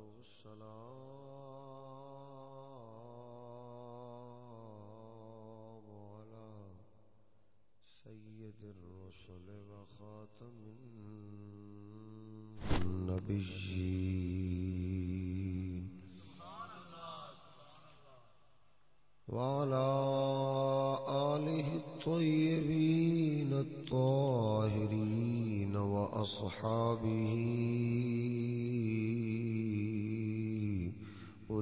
والسلام على سيد الرسل وخاتم النبيين. وعلى آله الطيبين الطاهرين وأصحابه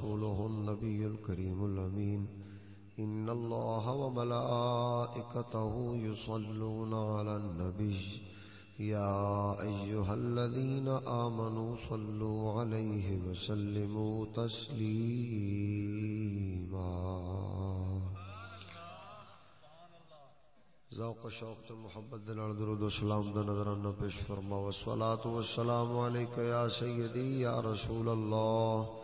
وبلغنا رسوله النبي الكريم الأمين. إن الله وملائكته يصلون على النبي. يا أيها الذين آمنوا صلوا عليه وسلموا تسليما. ذوق شوق تے محبت دے نال درود و سلام دا نظرانہ پیش فرما. والصلاة والسلام علیکہ یا سیدی یا رسول اللہ.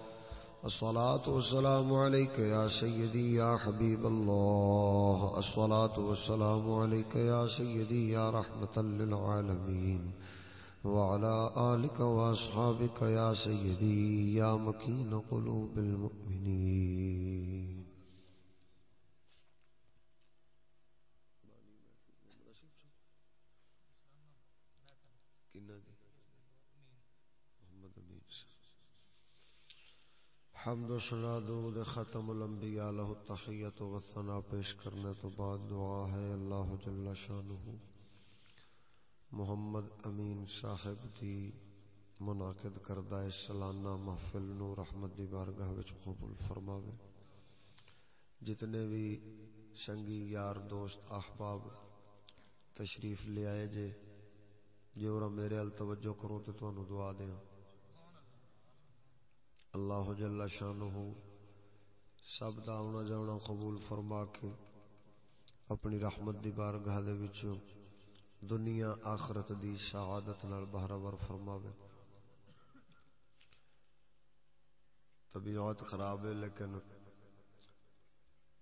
الصلاة والسلام عليك يا سيدي يا حبيب الله. الصلاة والسلام عليك يا سيدي يا رحمة للعالمين. وعلى آلك وأصحابك يا سيدي يا مكين قلوب المؤمنين محمد امین حمد و سنا درود ختم الانبیاء لہ التحیت و ثنا پیش کرنے تو بعد دعا ہے اللہ جل شانہ۔ محمد امین صاحب دی منعقد کردہ سالانہ محفل نو رحمت دی بارگاہ وچ قبول فرماوے۔ جتنے بھی سنگی یار، دوست، احباب تشریف لے آئے جے جو میرے ال توجہ کرو تے تانوں دعا دیاں۔ اللہ جل شانہ سب دا آنا جانا قبول فرما کے اپنی رحمت دی بارگاہ دے وچوں دنیا آخرت دی سعادت نال بہرور فرماوے۔ طبیعت خراب ہے لیکن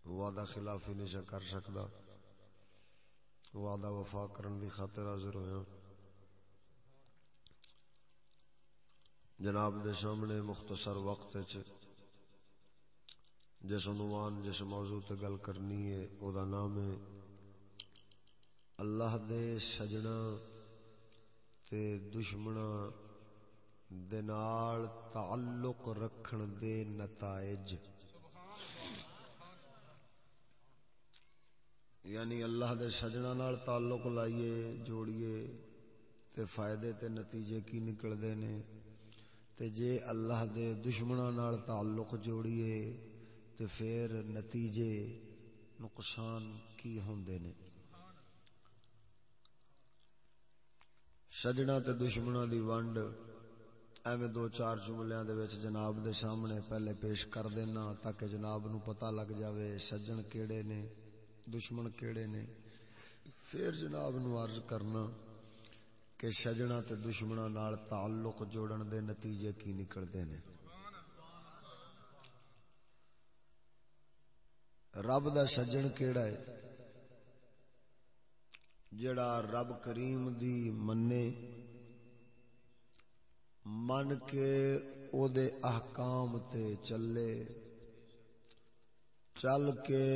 وعدہ خلافی نہیں کر سکدا۔ وعدہ وفا کرن دی خاطر حاضر ہویا جناب دے سامنے مختصر وقت جس عنوان جس موضوع تے گل کرنی ہے، او دا نام ہے اللہ دے سجنا تے دشمنا دے نال تعلق رکھن دے نتائج۔ یعنی اللہ دے سجنا نال تعلق لائیے، جوڑیے تے فائدے تے نتیجے کی نکل دے نے۔ تے جے اللہ دے دشمناں نال تعلق جوڑیے تے پھر نتیجے نقصان کی ہوندے نے۔ سجنا تے دشمناں دی ونڈ ایویں دو چار جملیاں دے وچ جناب دے سامنے پہلے پیش کر دینا تاکہ جناب نو پتہ لگ جاوے سجن کیڑے نے، دشمن کیڑے نے۔ پھر جناب نو عرض کرنا کہ سجنا تے دشمنا نال تعلق جوڑن دے نتیجے کی نکلدے نے رب دا سجن کیڑا ہے؟ جڑا رب کریم دی مننے من کے او دے احکام تے چلے، چل کے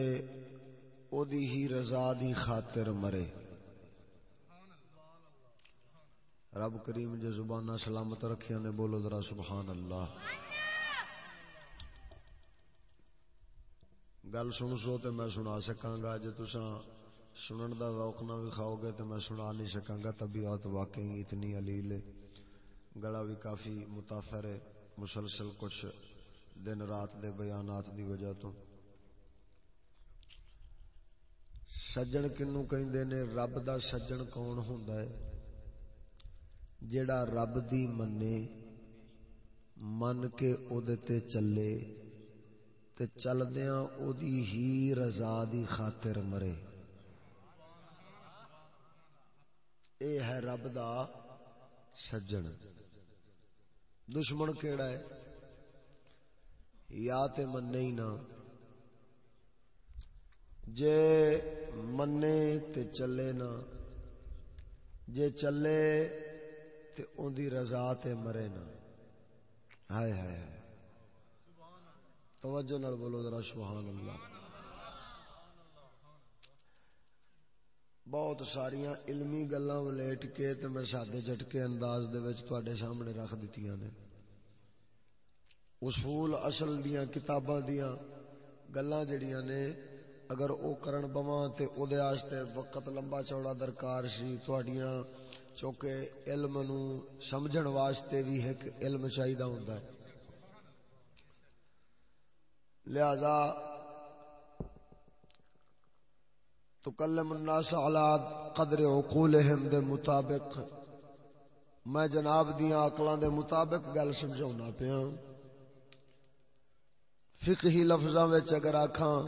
او دی ہی رضا دی خاطر مرے۔ رب کریم جو زبانہ سلامت رکھیا نے، بولو ذرا سبحان اللہ گل سن سو تے میں سنا سکاں گا، جے تساں سنن دا ذوق نہ کھاؤ گے تو میں سنا نہیں سکاں گا۔ طبیعت واقعی اتنی علیل ہے۔ گلا بھی کافی متاثر ہے، مسلسل کچھ دن رات دے بیانات دی وجہ تو۔ سجن کنو کہندے نے، رب دا سجن کون ہوندا ہے؟ جیڑا رب دی منے، من کے او دے تے چلے تے چلدیاں او دی ہی رضا دی خاطر مرے۔ اے ہے رب دا سجن۔ دشمن کیڑا ہے؟ یا تے مننے ہی نہ جے مننے تے چلے نہ جے چلے تے اون دی رضا تے مرے نہ ہائے ہائے توجہ نال بولو ذرا سبحان اللہ بہت ساریاں علمی گلاں ولیٹ کے تے میں سادے جھٹکے انداز دے وچ تواڈے سامنے رکھ دتیاں نے۔ اصول اصل دیاں کتاباں دیاں گلاں جڑیاں نے، اگر او کرن بواں تے او دے واسطے وقت لمبا چوڑا درکار سی، تواڈیاں چونکہ علم نو سمجھن واسطے بھی ایک علم چاہیدا ہوندا ہے۔ لہذا تکلم الناس على قدر عقولهم دے مطابق میں جناب دیاں عقلاں دے مطابق گل سمجھاونا پیا۔ فقہی لفظاں وچ اگر آکھاں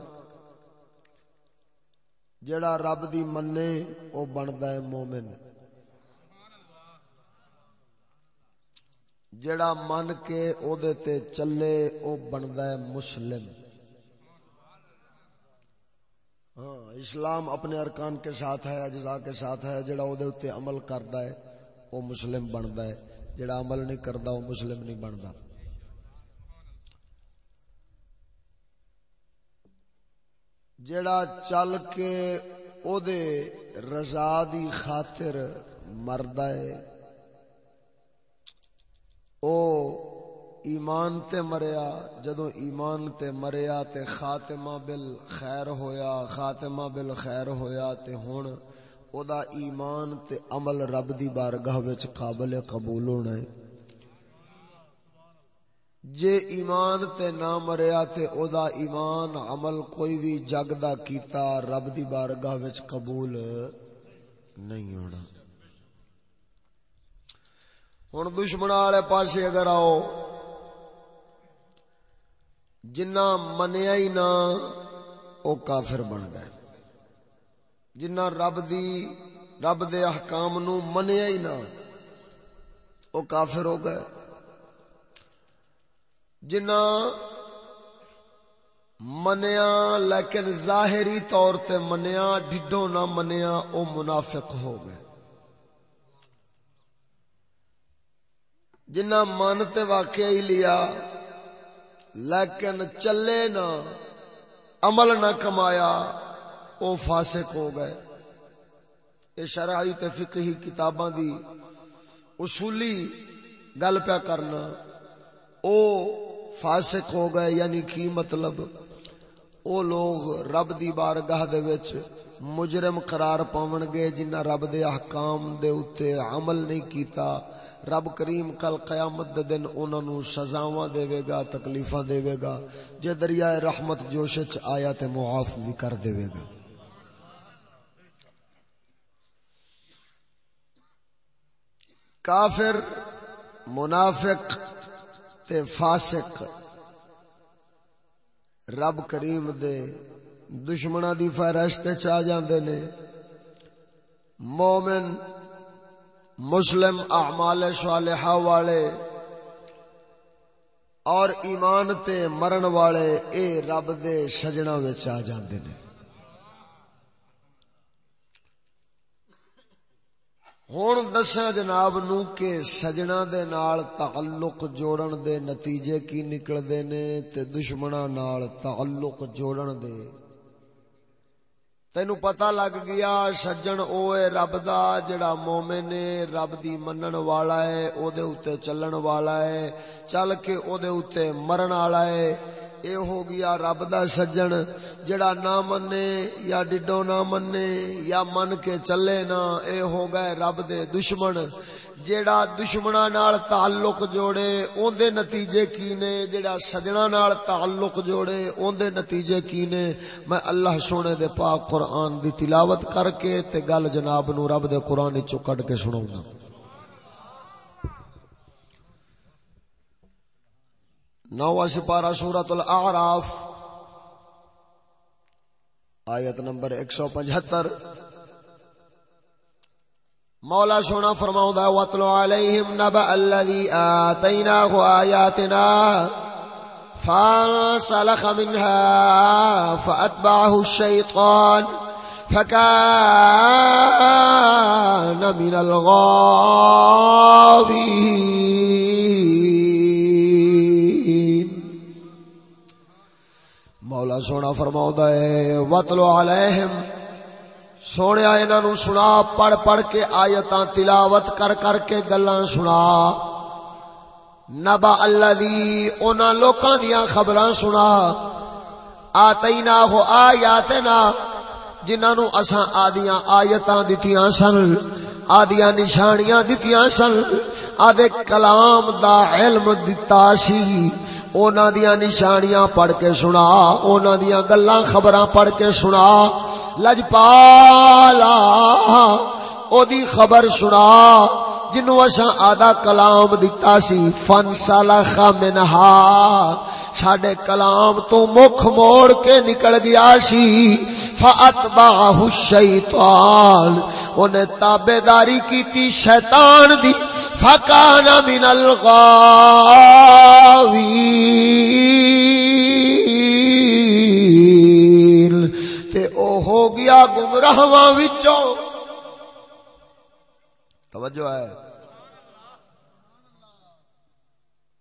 جڑا رب دی مننے او بندا ہے مومن۔ جڑا من کے او دے تے چلے، او بندا ہے مسلم۔ ہاں اسلام اپنے ارکان کے ساتھ ہے، اجزاء کے ساتھ ہے، جڑا او دے تے عمل کردا ہے، او مسلم بندا ہے۔ جڑا عمل نہیں کردا، او مسلم نہیں بندا۔ جڑا چل کے او دے رضا دی خاطر مردا ہے او ایمان تے مریا جدو ایمان تے مریا تے خاتمہ بل خیر ہویا، خاتمہ بل خیر ہویا تے ہن او دا ایمان تے عمل رب دی بارگاہ وچ قابل قبول ہونا ہے۔ جے ایمان تے نہ مریا تے او دا ایمان عمل کوئی بھی جگ دا کیتا رب دی بارگاہ وچ قبول نہیں ہونا۔ ہن دشمن والے پاسے اگر آؤ جنہ منیا ہی نہ او کافر بن گئے۔ جنہ رب دی، رب دے احکام نو منیا ہی نہ او کافر ہو گئے۔ جنہ منیا، لیکن ظاہری طور تے منیا ڈڈو نہ منیا، او منافق ہو گئے۔ جنہ من تے واقعہ ہی لیا، لیکن چلے نہ، عمل نہ کمایا، او فاسق ہو گئے۔ یہ شرعی تے فقہی کتاباں دی اصولی گل پیا کرنا، او فاسق ہو گئے یعنی کی مطلب؟ او لوگ رب دی بارگاہ دے وچ مجرم قرار پاون گے، جنہ رب دے احکام دے اوتے عمل نہیں کیتا۔ رب کریم کل قیامت دے دن انہاں نو سزاواں دے گا، تکلیفاں دے گا۔ جے دریائے رحمت جوش وچ آیا تے معاف بھی کر دے گا۔ کافر، منافق تے فاسق رب کریم دے دشمناں دی فہرست چ آ جاندے نے۔ مومن مسلم اعمال صالحہ والے اور ایمان تے مرن والے اے رب دے سجنا وچ آ جاندے نے۔ ہوں دسا جناب نو کہ سجنا دے نال تعلق جوڑن دے نتیجے کی نکلدے نے تے دشمنا نال تعلق جوڑن دے۔ تینو پتہ لگ گیا سجن اوے رب دا جڑا مومن ہے، رب دی منن والا ہے او دے اوتے چلن والا ہے، چل کے او دے اوتے مرن والا ہے۔ اے ہو گیا رب دا سجن جڑا نہ منے یا ڈڈو نہ منے یا من کے چلے نہ، اے ہو گئے رب دے دشمن۔ جیڑا دشمنا نال تعلق جوڑے اون دے نتیجے کی نے؟ جیڑا سجنا نال تعلق جوڑے اون دے نتیجے کی نے؟ میں اللہ سونے دے پاک قرآن دی تلاوت کر کے تے گل جناب نو رب دے قرآن چو کٹ کے سناؤں گا۔ نو سپارہ سورت الاعراف آیت نمبر ایک سو پچہتر۔ مولا سونا فرماؤں دا وَاتْلُ عَلَيْهِمْ نَبَأَ الَّذِي آتَيْنَاهُ آيَاتِنَا فانسلخ منها فأتبعه الشيطان فكان من الغاوين مولا سونا فرماؤں دا وَاتْلُ عَلَيْهِمْ سونے انہاں نو سنا، پڑھ پڑھ کے آیتاں تلاوت کر کر کے گلاں سنا۔ نبا الذی انہاں لوکاں دیاں خبراں سنا۔ آتینا ہو آیاتنا، جنہاں نو اساں آدیاں آیتاں دتیاں سن، آدیاں نشانیاں دتیاں سن۔ آدے کلام دا علم دتا سی۔ اونا دیاں نشانیاں پڑھ کے سنا، اونا دیاں گلاں خبراں پڑھ کے سنا۔ لجپالا، او دی خبر سنا جنو اساں آدھا کلام دتا سی، فن سالخ منہا ساڈے کلام تو مکھ موڑ کے نکل گیا سی۔ فاتبعہ الشیطان اونے تابیداری کیتی شیطان دی۔ فکان من الغاوین تے او ہو گیا گمراہواں وچوں۔ توجہ ہے۔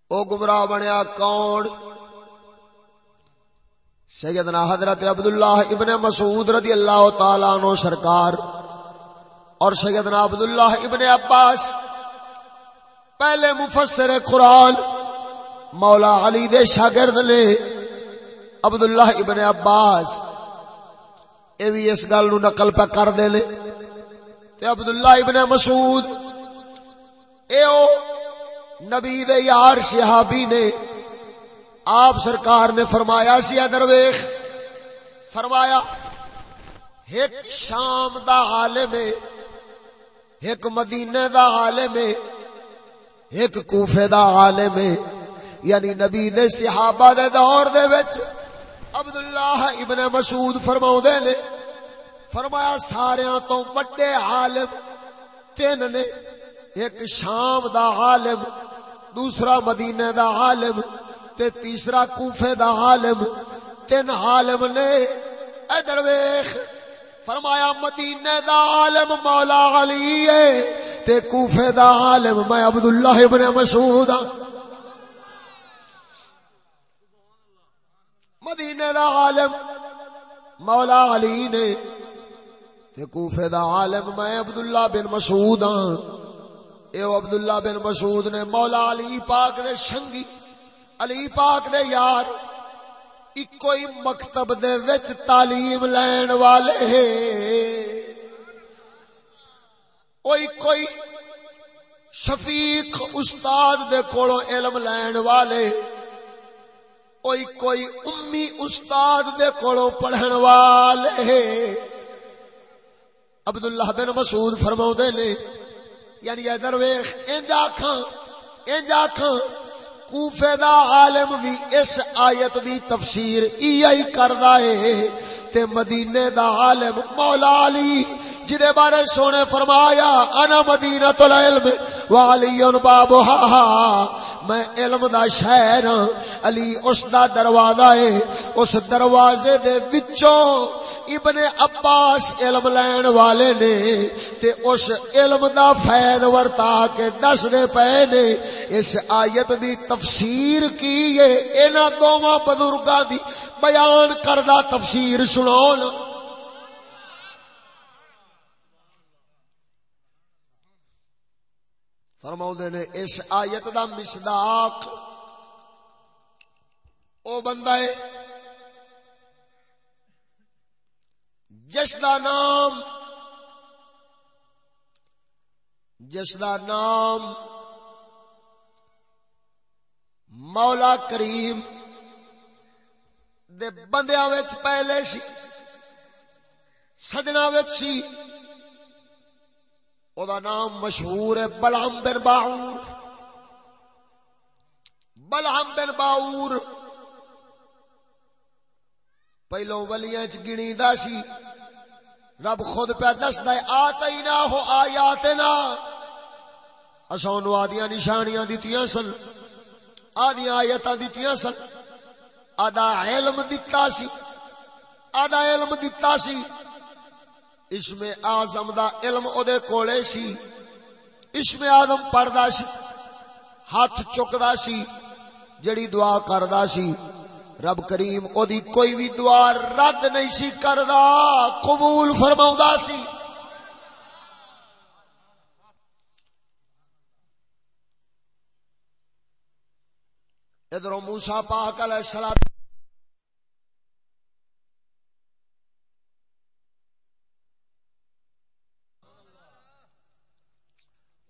او گمراہ بنیا کون؟ سیدنا حضرت عبداللہ ابن مسعود رضی اللہ تعالیٰ عنہ سرکار اور سیدنا عبداللہ ابن عباس، پہلے مفسر قرآن مولا علی دے شاگرد نے عبداللہ ابن عباس، اے بھی اس گل نو نقل پہ کر دے لے۔ تے عبداللہ ابن مسعود، اے او نبی دے یار صحابی نے آپ سرکار نے فرمایا سی درویش؟ فرمایا، ایک شام دا عالم ہے، ایک مدینے دا عالم ہے، ایک کوفے دا عالم ہے یعنی نبی دے صحابہ دے دور دے وچ عبداللہ ابن مسعود فرماؤں دے نے، فرمایا ساریاں تو بڑے عالم تین نے، ایک شام دا عالم، دوسرا مدینے دا عالم تے تیسرا کوفے دا عالم، تین عالم نے ادھر ویخ فرمایا مدینے دا عالم مولا علی ہے، تے کوفے دا عالم میں عبداللہ ابن مسعود ہاں۔ مدینے دا عالم مولا علی نے، تے کوفے دا عالم میں عبداللہ بن مسعود ہاں۔ اے عبداللہ بن مسعود نے مولا علی پاک دے سنگی علی پاک دے یار اکوئی مکتب دے وچ تعلیم لین والے کوئی کوئی شفیق استاد دے کولو علم لین والے کوئی کوئی امی استاد دے کولو پڑھن والے عبداللہ بن مسعود فرماؤ دے نے یعنی ادھر ویخ انج آکھاں انج آکھاں کوفے دا عالم بھی اس آیت دی تفسیر ای کردا ہے تے مدینے دا عالم مولا علی جدے بارے سونے فرمایا، انا مدینہ تل العلم وعلی بابها میں علم دا شہر ہاں علی اس دا دروازہ ہے، اس دروازے دے وچوں ابن عباس علم لین والے نے تے اس علم دا فیض ورتا کے دس دے پے نے اس آیت دی تفسیر تفسیر کی ہے؟ انہاں دوواں بزرگاں دی بیان کردہ تفسیر سناون فرماؤں نے، اس آیت دا مصداق او بندہ ہے، جس دا نام، جس دا نام مولا کریم دے بندیاں وچ پہلے سی سجنا وچ سی۔ او دا نام مشہور ہے بلعم بن باعور۔ بلعم بن باعور پہلو ولیاں چ گنی دا سی۔ رب خود پہ دسدا ہے آتینا ہو آیاتنا۔ اساں نو آدیاں نشانیاں دتیاں سن۔ آدیاں آیتاں دتیاں سن۔ آدھا علم دتا سی۔ آدھا علم دتا سی۔ اس میں آزم دا علم او دے کولے سی۔ اس میں آدم پڑھدا سی۔ ہاتھ چکدا سی۔ جڑی دعا کردا سی۔ رب کریم او دی کوئی بھی دعا رد نہیں سی کردا، قبول فرماؤں سی۔ ادھر موسا پاک علیہ السلام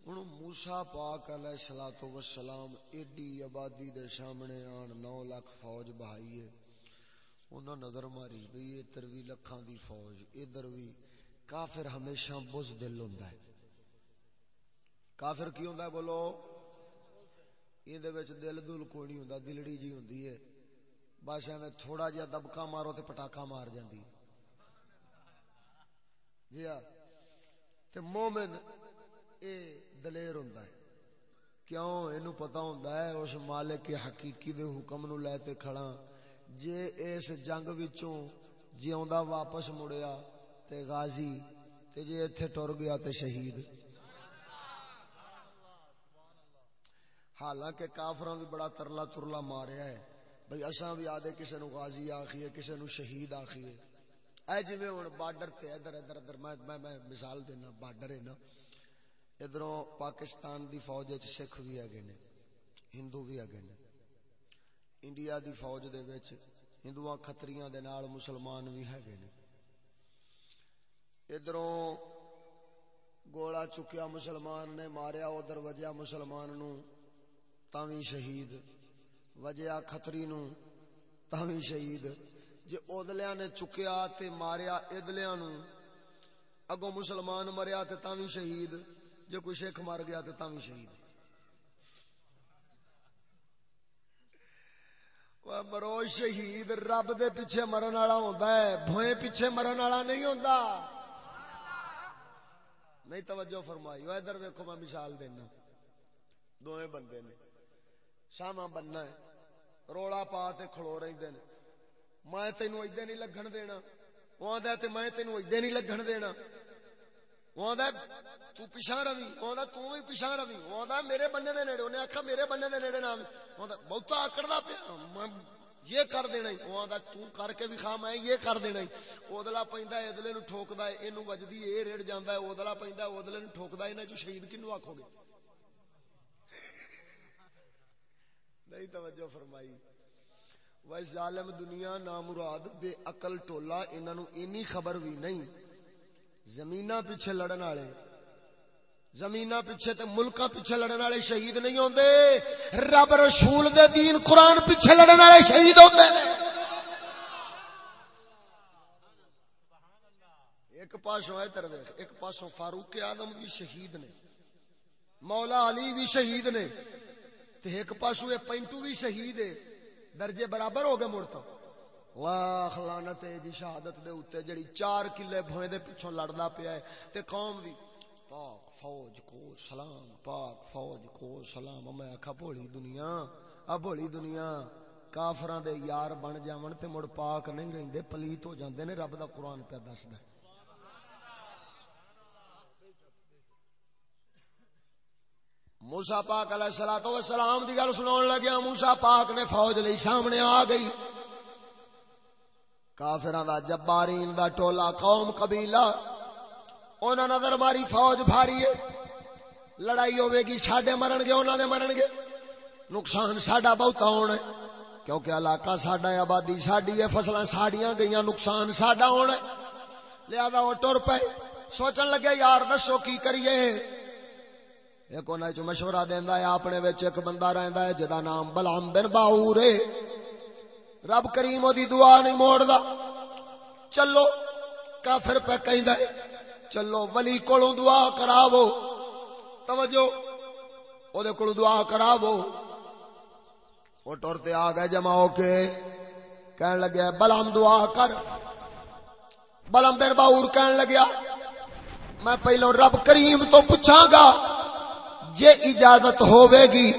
موسا پاک علیہ سلاۃ وسلام ایڈی آبادی دے سامنے آن، نو لاکھ فوج بہائی ہے۔ انہاں نظر ماری بھئی، ادھر بھی لکھاں دی فوج، ادھر بھی کافر ہمیشہ بز دل ہوندا ہے۔ کافر کی ہوندا ہے؟ بولو۔ این وچ دل دل کوئی نہیں ہوندا دلڑی جی ہوندی ہے بس ایویں تھوڑا جہا دبکا مارو تے پٹاکا مار جاندی جی ہاں تے مومن اے دلیر ہوں کیوں اینو پتا ہوں اس مالک کے حقیقی دے حکم نو لے تے کھڑا جے اس جنگ وچوں جیوندا واپس مڑیا تے غازی تے جے ایتھے ٹر گیا تے شہید حالانکہ کافراں بھی بڑا ترلا ترلا ماریا ہے۔ بھئی اساں بھی آدے کسے نو غازی آکھیے، کسے نو شہید آکھیے۔ اے جویں ہن بارڈر تے ادھر ادھر ادھر، میں میں مثال دینا، بارڈر ہے نا۔ ادھر پاکستان دی فوج سکھ بھی ہے ہندو بھی ہے انڈیا دی فوج دے وچ ہندو کتریاں دے نال مسلمان بھی ہے ادھر گولا چکیا مسلمان نے ماریا، ادھر وجیا مسلمان نو تاوی شہید وجیا کتری نو تاوی شہید جے ادلیاں نے چکیا تے ماریا ادلیاں نو اگوں مسلمان مریا تے تاوی شہید جو کوئی شیخ مار گیا تو تم شہید مرو شہید رب دے پیچھے مرن والا ہوتا ہے بھوئے پیچھے مرن والا نہیں ہوتا نہیں توجہ فرمائی وہ ادھر ویکو میں مثال دینا دونوں بندے نے ساما بننا ہے۔ رولا پا تے کھڑو رہتے ہیں میں تینوں ادے نہیں لگن دینا۔ وہ آدھا میں تینوں ادے نہیں لگن دینا۔ تو پیچھا روی۔ تو بھی پیچھا روی۔ میرے بننے دے نیڑے۔ انہیں آخا میرے بننے دے نیڑے نام۔ بہت آکڑا پیا۔ میں یہ کر دینا ہی۔ وہ آدھا تو کر کے بھی کھا میں یہ کر دینا ہی۔ ادلا پہ ادلے نو ٹھوکتا ہے یہ وجدی یہ ریڑ جانا ہے۔ ادلا پہ ادلے نو ٹھوکتا ہے۔ چ شہید کنو آخو گے؟ نہیں، توجہ فرمائی۔ وی ظالم دنیا نامراد بے عقل ٹولا انہوں اینی خبر بھی نہیں۔ زمین پیچھے لڑن والے زمین پیچھے تے ملکاں پیچھے لڑن والے شہید نہیں ہوندے۔ رب رسول دے دین قرآن پیچھے لڑن والے شہید ہوندے۔ ایک پاسوں ہے ترویخ ایک پاسوں فاروق آدم بھی شہید نے، مولا علی بھی شہید نے۔ تے ایک پاسوں پینٹو بھی شہید ہے۔ درجے برابر ہو گئے مڑتا لاکھ لعنت جی شہادت دے اوتے، جڑی چار کلے بھوئے دے پیچھوں لڑدا پیا ہے۔ تے قوم دی پاک فوج کو سلام، پاک فوج کو سلام۔ میں آکھا، بھولی دنیا ا بھولی دنیا، کافراں دے یار بن جاون تے مڑ پاک نہیں رہندے، پلیت ہو جاندے نے، رب دا قرآن پہ دسدا موسی پاک علیہ الصلوۃ والسلام دی گل سناون لگیا موسی پاک نے فوج لئی سامنے آ گئی۔ کافران دا جبارین دا ٹولا، قوم قبیلہ، انہاں نظر ماری فوج بھاری ہے۔ لڑائی ہوے گی، ساڈے مرن گے، انہاں دے مرن گے۔ نقصان ساڈا بہتا ہونا ہے، کیونکہ علاقہ ساڈا ہے، آبادی ساڈی ہے، فصلاں ساڈیاں گئیاں، نقصان ساڈا ہونا ہے۔ لہذا وہ ٹر پے سوچن لگے، یار دسو کی کریے۔ ایک انہاں چ مشورہ دیندا ہے، اپنے وچ ایک بندہ رہندا ہے جدا نام بلعم بن باور ہے۔ رب کریم دی دعا نہیں موڑدا۔ چلو، کافر پہ کہندا ہے، چلو ولی کولوں دعا کراو توجہ او دے کولوں دعا کراو وہ ٹرتے آ گئے جمع ہو کے۔ کہن لگے بلام دعا کر۔ بلم بن باور کہن لگیا، میں پہلو رب کریم تو پوچھاں گا۔ جے اجازت ہوے گی،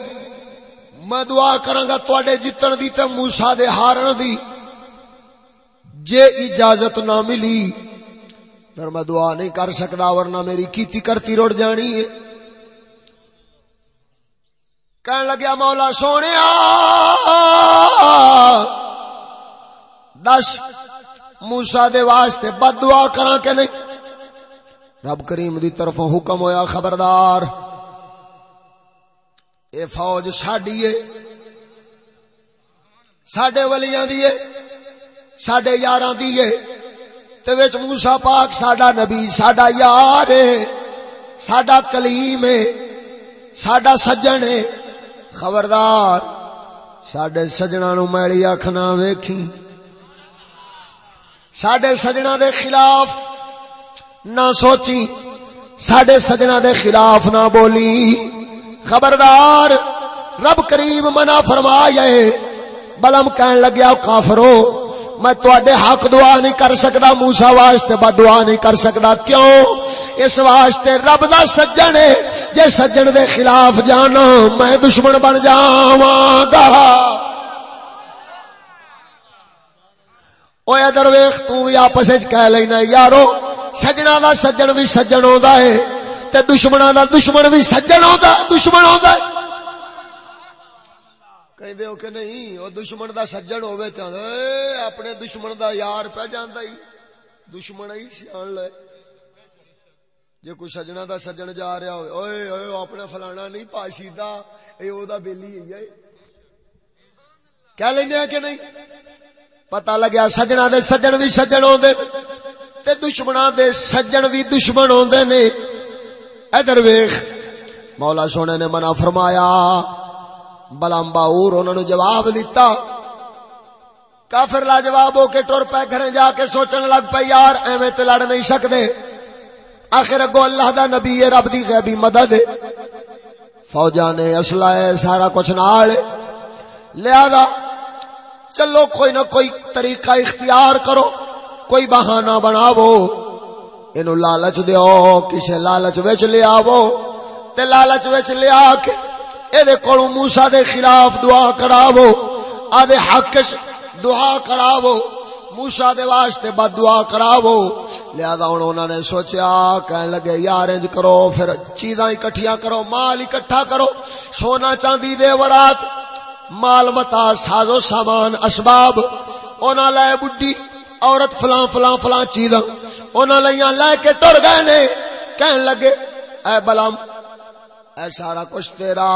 میں دعا کراں گا تواڈے جتن دی تے موسی دے ہارن دی۔ جے اجازت نہ ملی، پھر میں دعا نہیں کر سکدا ورنہ میری کیتی کرتی رڑ جانی ہے۔ کہن لگیا، مولا سونے دس موسا دے واسطے بد دعا کرا کہ نہیں؟ رب کریم دی طرف حکم ہویا، خبردار۔ اے فوج ساڈی ہے ساڈے ولیاں دی ہے ساڈے یاراں دی ہے تے وچ موسی پاک ساڈا نبی، ساڈا یار ہے ساڈا کلیم ہے ساڈا سجن ہے خبردار سڈے سجنا نو میلی اکھ نہ ویکھی۔ سڈے سجنا دے خلاف نہ سوچی سڈے سجنا دے خلاف نہ بولی۔ خبردار، رب کریم منا فرمایا بلم کہن لگیا کافرو، میں تواڈے حق دعا نہیں کر سکدا، موسی واسطے بد دعا نہیں کر سکدا۔ کیوں؟ اس واسطے رب دا سجن ہے، جے سجن دے خلاف جانا، میں دشمن بن جاواں گا۔ اوے ادھر ویکھ تو وی آپس وچ کہہ لینا یارو سجنا دا سجن وی سجن ہوندا ہے۔ تے دشمناں دا دشمن وی سجن ہوندا دشمن ہوندا ہے۔ کہندے ہو کہ نہیں، او دشمن دا سجن ہوے تے اپنے دشمن دا یار پہ جاندا ہی۔ دشمن ہی سیان لے۔ جے کوئی سجنا دا سجن جا رہا ہوئے اوئے اوئے اپنا فلانا نہیں، پاشیدہ، اے او دا بیلی ہے۔ کیا لینے ہیں کہ نہیں؟ پتہ لگیا سجنا دے سجن بھی سجن ہوندے، تے دشمنا دے سجن بھی دشمن ہوندے نے۔ ادھر ویکھ۔ مولا سونے نے منع فرمایا بلام باور انہوں نے جواب دیتا کافر لا جواب ہو کے ٹر پہ گھر جا کے سوچن لگ پہ یار، ایویں تے لڑ نہیں سکتے آخر اگو اللہ دا نبی ہے رب دی غیبی مدد۔ فوجا نے اسلحہ ہے سارا کچھ نال۔ لہذا چلو کوئی نہ کوئی طریقہ اختیار کرو، کوئی بہانہ بناو اینو لالچ دیو کسے لالچ وچ لے آو تے لالچ وچ لے آ کے اے دے کولوں موسی دے خلاف دعا کراو آ دے حق دعا کراو موسا دے واسطے بد دعا کراو لہذا ہوں انہوں نے سوچیا کہنے لگے یار انج کرو پھر چیزاں اکٹھیاں کرو مال اکٹھا کرو سونا چاندی دے ورات مال متا سازو سامان اسباب انہاں لے بڈی عورت فلاں فلاں فلاں چیزاں انہاں لیاں لے کے ٹر گئے نے کہن لگے، اے بلام، اے سارا کچھ تیرا۔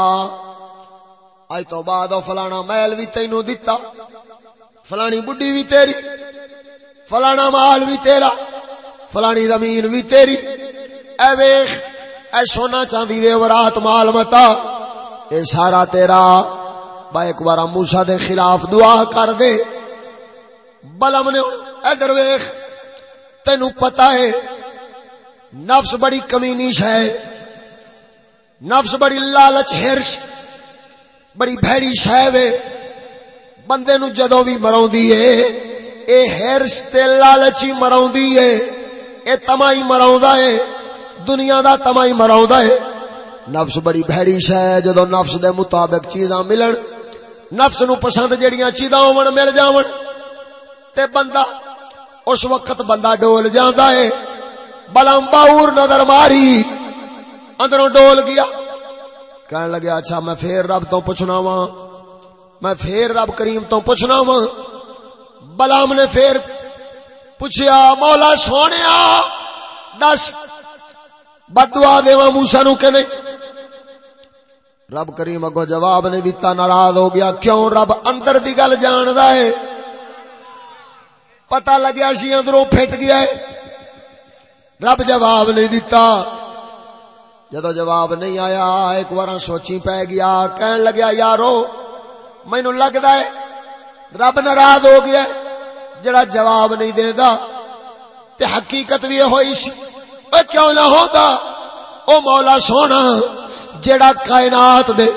اج تو بعد فلانا محل بھی تینوں دتا، فلانی بڈی بھی تیری، فلانا مال بھی تیرا، فلانی زمین بھی تیری۔ اے ویخ، اے سونا چاندی دے ورات مال متا، اے سارا تیرا۔ با ایک بار موسا دے خلاف دعا کر دے۔ بلم نے ادھر ویخ تینو پتا ہے۔ نفس بڑی کمینی ہے۔ نفس بڑی لالچ ہرش۔ بڑی بھڑی شہ وے بندے نو جدو بھی مراؤندی ہے۔ اے ہرس تے لالچی مراؤندی ہے۔ اے تمائی مراوندا ہے۔ دنیا دا تمائی مراوندا ہے۔ نفس بڑی بھڑی شے جدو نفس دے مطابق چیزاں ملن، نفس نو پسند جڑیاں چیزاں ہون، مل جاون۔ تے بندہ اس وقت بندہ ڈول جاندا ہے۔ بلم باور نظر ماری۔ اندروں ڈول گیا۔ کہنے لگا اچھا میں پھر رب تو پوچھنا وا میں پھر رب کریم تو پوچھنا وا بلام نے پھر پوچھیا، مولا سونے دس۔ بدوا دوا موسا نو کہ نہیں رب کریم اگو جواب نہیں دیتا، ناراض ہو گیا، کیوں رب اندر دی گل جاندا ہے؟ پتہ لگیا سی اندروں پھٹ گیا ہے۔ رب جواب نہیں دیتا۔ جدو جواب نہیں آیا، ایک بار سوچی پی گیا، کہن لگیا، یارو مینو لگتا ہے، رب ناراض ہو گیا جڑا جواب نہیں دے گا تے حقیقت بھی ہوئی سی۔ کیوں نہ ہوتا او مولا سونا، جڑا کائنات دے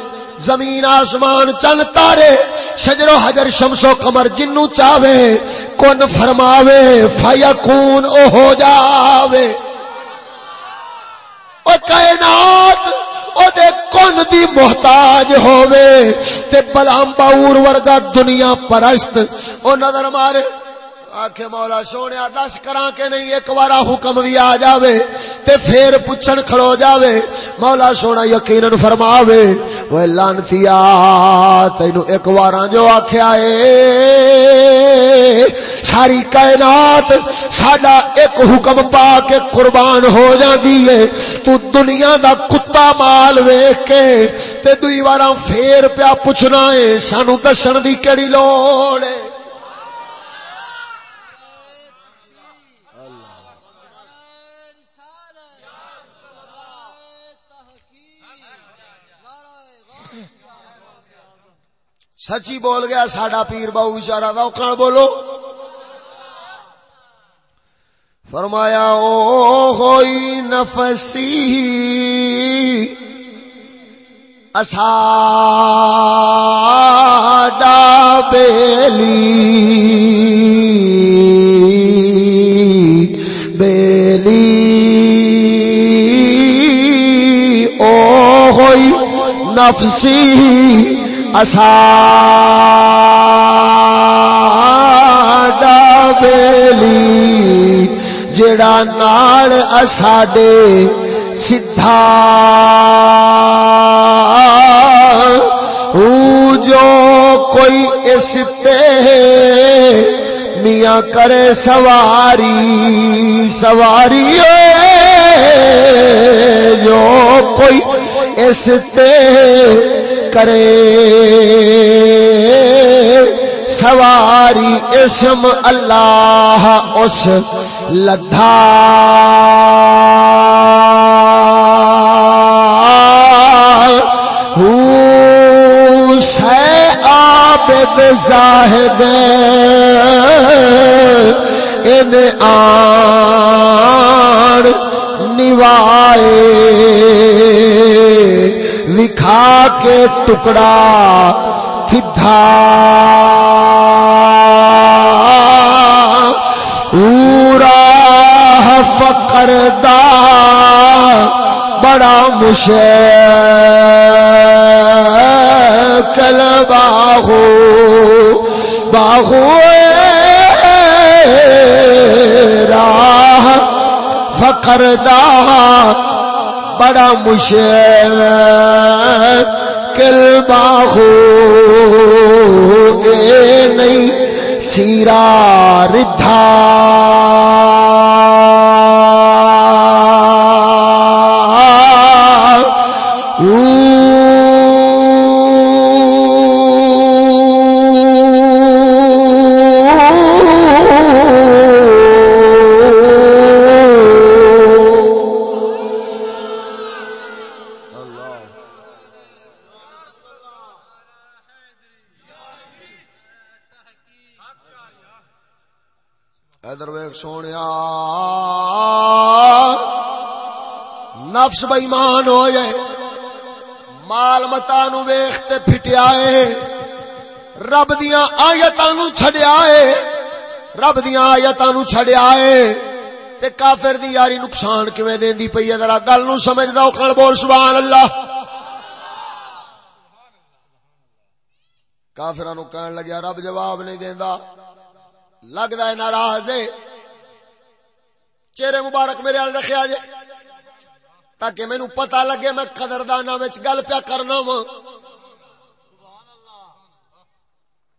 زمین، آسمان چن تارے، شجر و حجر، شمس و قمر جنو چاہے کن فرماوے، فیکون، او ہو جاوے۔ او کائنات، او دے کن دی محتاج ہووے۔ تے بلام باور ورگا دنیا پرست، او نظر مارے۔ آکھے مولا سونے دس کرا کے نہیں، ایک بار حکم بھی آ جاوے تے پھر پوچھن کھڑو جاوے۔ مولا سونا یقین فرماوے وہ لانتی تینو ایک بار جو آخیا ہے ساری کائنات ساڈا ایک حکم پا کے قربان ہو جاندی ہے تو دنیا دا کتا مال ویکھ کے تے دوئی بار پھر پیا پوچھنا ہے سانو دسن دی کیڑی لوڑ ہے سچی بول گیا، ساڈا پیر بہو بچارا تھا بولو۔ فرمایا او ہوئی نفسی، اسا بیلی۔ بیلی۔ او ہوئی نفسی۔ بیلی جڑا نال اساڈے سدھا جو کوئی اس میاں کرے سواری سواری جو کوئی اس کرے۔ سواری اسم اللہ اس لدھا۔ آبد زاہد ان آن نوائے۔ وکھا کے ٹکڑا کھا پورا فکر دا بڑا مشکل باہو باہو راہ فکر دا۔ بڑا مشکل باہو اے نہیں سیرا ردھا نفس بئیمان ہو جائے مال متا نو ویختے پھٹیا ہے رب دیا آیتاں نو چھڑیا ہے رب دیا آیتاں نو چھڑیا ہے تے کافر دی یاری نقصان کیویں دیندی پئی ہے؟ ذرا گل نو سمجھدا او کھڑ بول، سبحان اللہ۔ کافراں نو کہن لگیا، رب جواب نہیں دیندا۔ لگدا ہے ناراض ہے۔ چہرے مبارک میرے ال رکھیا جے۔ تاکہ مینو پتا لگے میں قدردانا گل پیا کرنا وا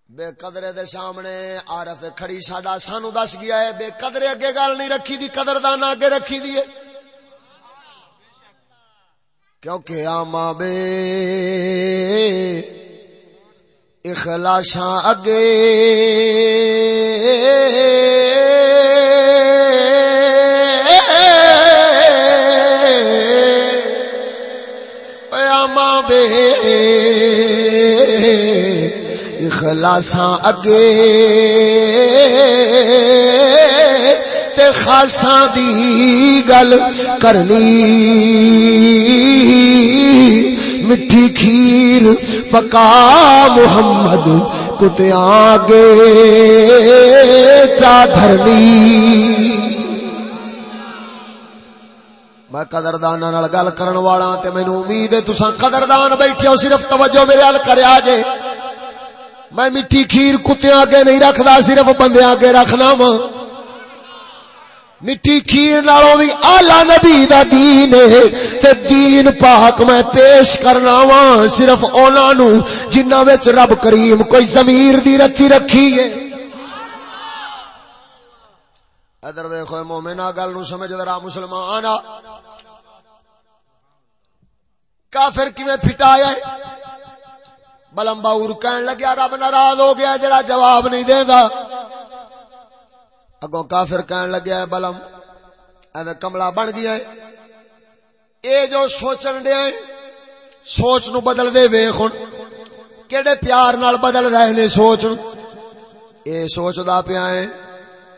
بے قدرے دے سامنے آرف کھڑی ساڈا سانو دس گیا ہے، بے قدرے اگے گل نہیں رکھی دی قدردانا اگے رکھی دی کیونکہ آما بے اخلاشاں اگے اخلاساں اگے تے خاصاں دی گل کرنی مٹھی کھیر پکا محمد کتیاں گے چادرنی میں قدردان گل کرن والا تے مینوں امید ہے تساں قدردان بیٹھے ہو، صرف توجہ میرے حل کریا جے۔ میں میٹھی کھیر کتیاں اگے نہیں رکھدا صرف بندیاں اگے رکھنا وا۔ مٹی کھیر نالوں بھی آلہ نبی دا دین ہے تے دین پاک میں پیش کرنا وا۔ صرف اونا نو جنہ وچ رب کریم کوئی ضمیر دی رکھی رکھی ہے۔ ادھر ویکھو مومنا گل نو سمجھ ذرا مسلمان کافر کیویں پھٹایا ہے؟ بلم باور کہن لگیا، رب ناراض ہو گیا، جڑا جواب نہیں دیندا۔ اگوں کافر کہن لگیا، بلم، ایویں کملا بن گیا ہے۔ اے جو سوچن دیا ہے سوچ نو بدل دے ویخ ہن، کیڑے پیار نال بدل رہے نے سوچ۔ اے سوچدا پیا ہے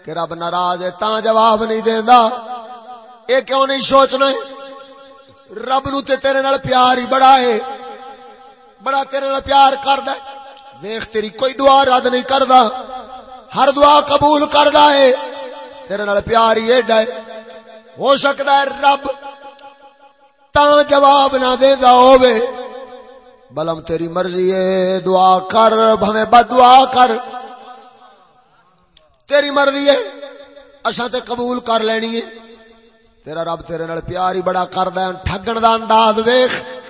کہ رب ناراض ہے، تاں جواب نہیں دیندا۔ اے کیوں نہیں سوچنا رب نو تے تیرے نال پیار ہی بڑا ہے۔ بڑا تیرے نال پیار کردا ہے۔ تیری کوئی دعا رد نہیں کردا۔ ہر دعا قبول کردا ہے۔ تیرے نال پیار ہی ایڈا ہے۔ ہو سکتا ہے رب تا جواب نہ دیندا ہووے۔ بلم تیری مرضی ہے، دعا کر، بھویں بد دعا کر۔ تیری مرضی ہے، اساں تے قبول کر لینی ہے۔ تیرا رب تیرے نال پیار ہی بڑا کردا ہے، ٹھگن دا انداز ویکھ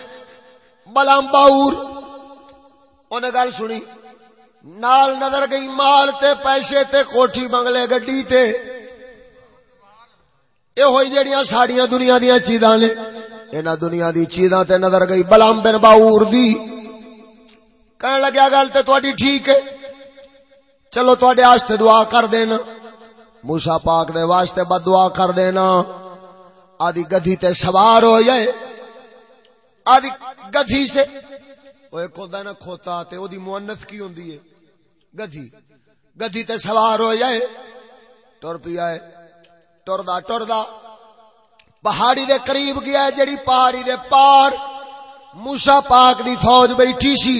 بلم باور، اونے گل سنی، نال نظر گئی مال تے پیسے تے کوٹھی بنگلے گڈی تے۔ اے ہوئی جڑیاں ساڑیاں دنیا دیاں چیزاں نے، انہاں دنیا دی چیزاں تے نظر گئی بلام بن باور دی۔ کہن لگیا گل تے تہاڈی ٹھیک ہے۔ چلو تہاڈے واسطے دعا کر دینا۔ موسی پاک دے واسطے بد دعا کر دینا۔ آدی گدھی تے سوار ہو جائے۔ آدی گدھی سے وہ ایک ہوندا نا کھوتا تے، او دی مؤنث کی ہوندی ہے۔ گدھی۔ گدھی تے سوار ہو جائے ٹر پیا ہے ٹردا ٹردا پہاڑی دے قریب گیا ہے، جڑی پہاڑی دے پار موسی پاک دی فوج بیٹھی سی۔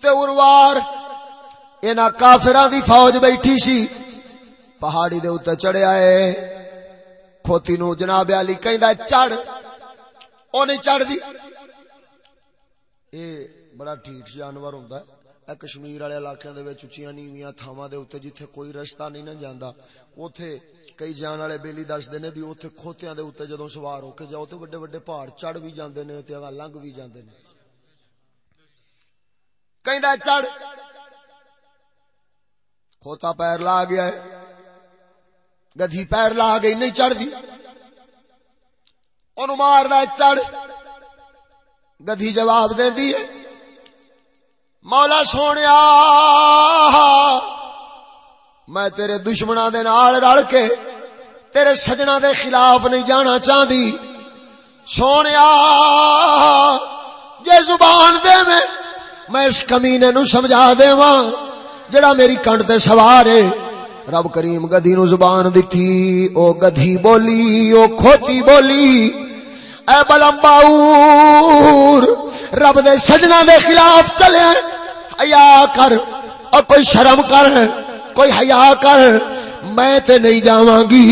تے اروار انہاں کافراں دی فوج بیٹھی سی۔ پہاڑی دے اوتے چڑھیا ہے کھوتی نو جناب علی کہندا چڑھ۔ او نہیں چڑھ دی اے بڑا ٹھیٹ جانور ہوندا ہے اے کشمیر والے علاقے دے وچ اچیاں نیویاں تھاواں دے اوتے جتھے کوئی رستہ نہیں نہ جاندا اوتھے کئی جان والے بیلی دسدے نے بھی اوتھے کھوتیاں دے اوتے جدوں سوار ہو کے جاؤ تے بڑے بڑے پہاڑ چڑھ وی جاندے نے تے اگا لنگ وی جاندے نے کہندا چڑھ کھوتا پیر لا گیا ہے گدھی پیر لا گئی نہیں چڑھ دی اونوں ماردا چڑھ گدھی جواب دے دی مولا سونے میں تیرے دشمنا دے نال رل کے تیرے سجنا دے خلاف نہیں جانا چاہتی سونے جے زبان دے میں میں اس کمینے نو سمجھا دے جڑا میری کنڈ تے سوار ہے۔ رب کریم گدھی نو زبان دتی، او گدھی بولی، او کھوتی بولی۔ اے بلم باور، رب دے سجنا دے خلاف چلے، حیا کر اور کوئی شرم کر، کوئی حیا کر، میں تے نہیں جاواں گی۔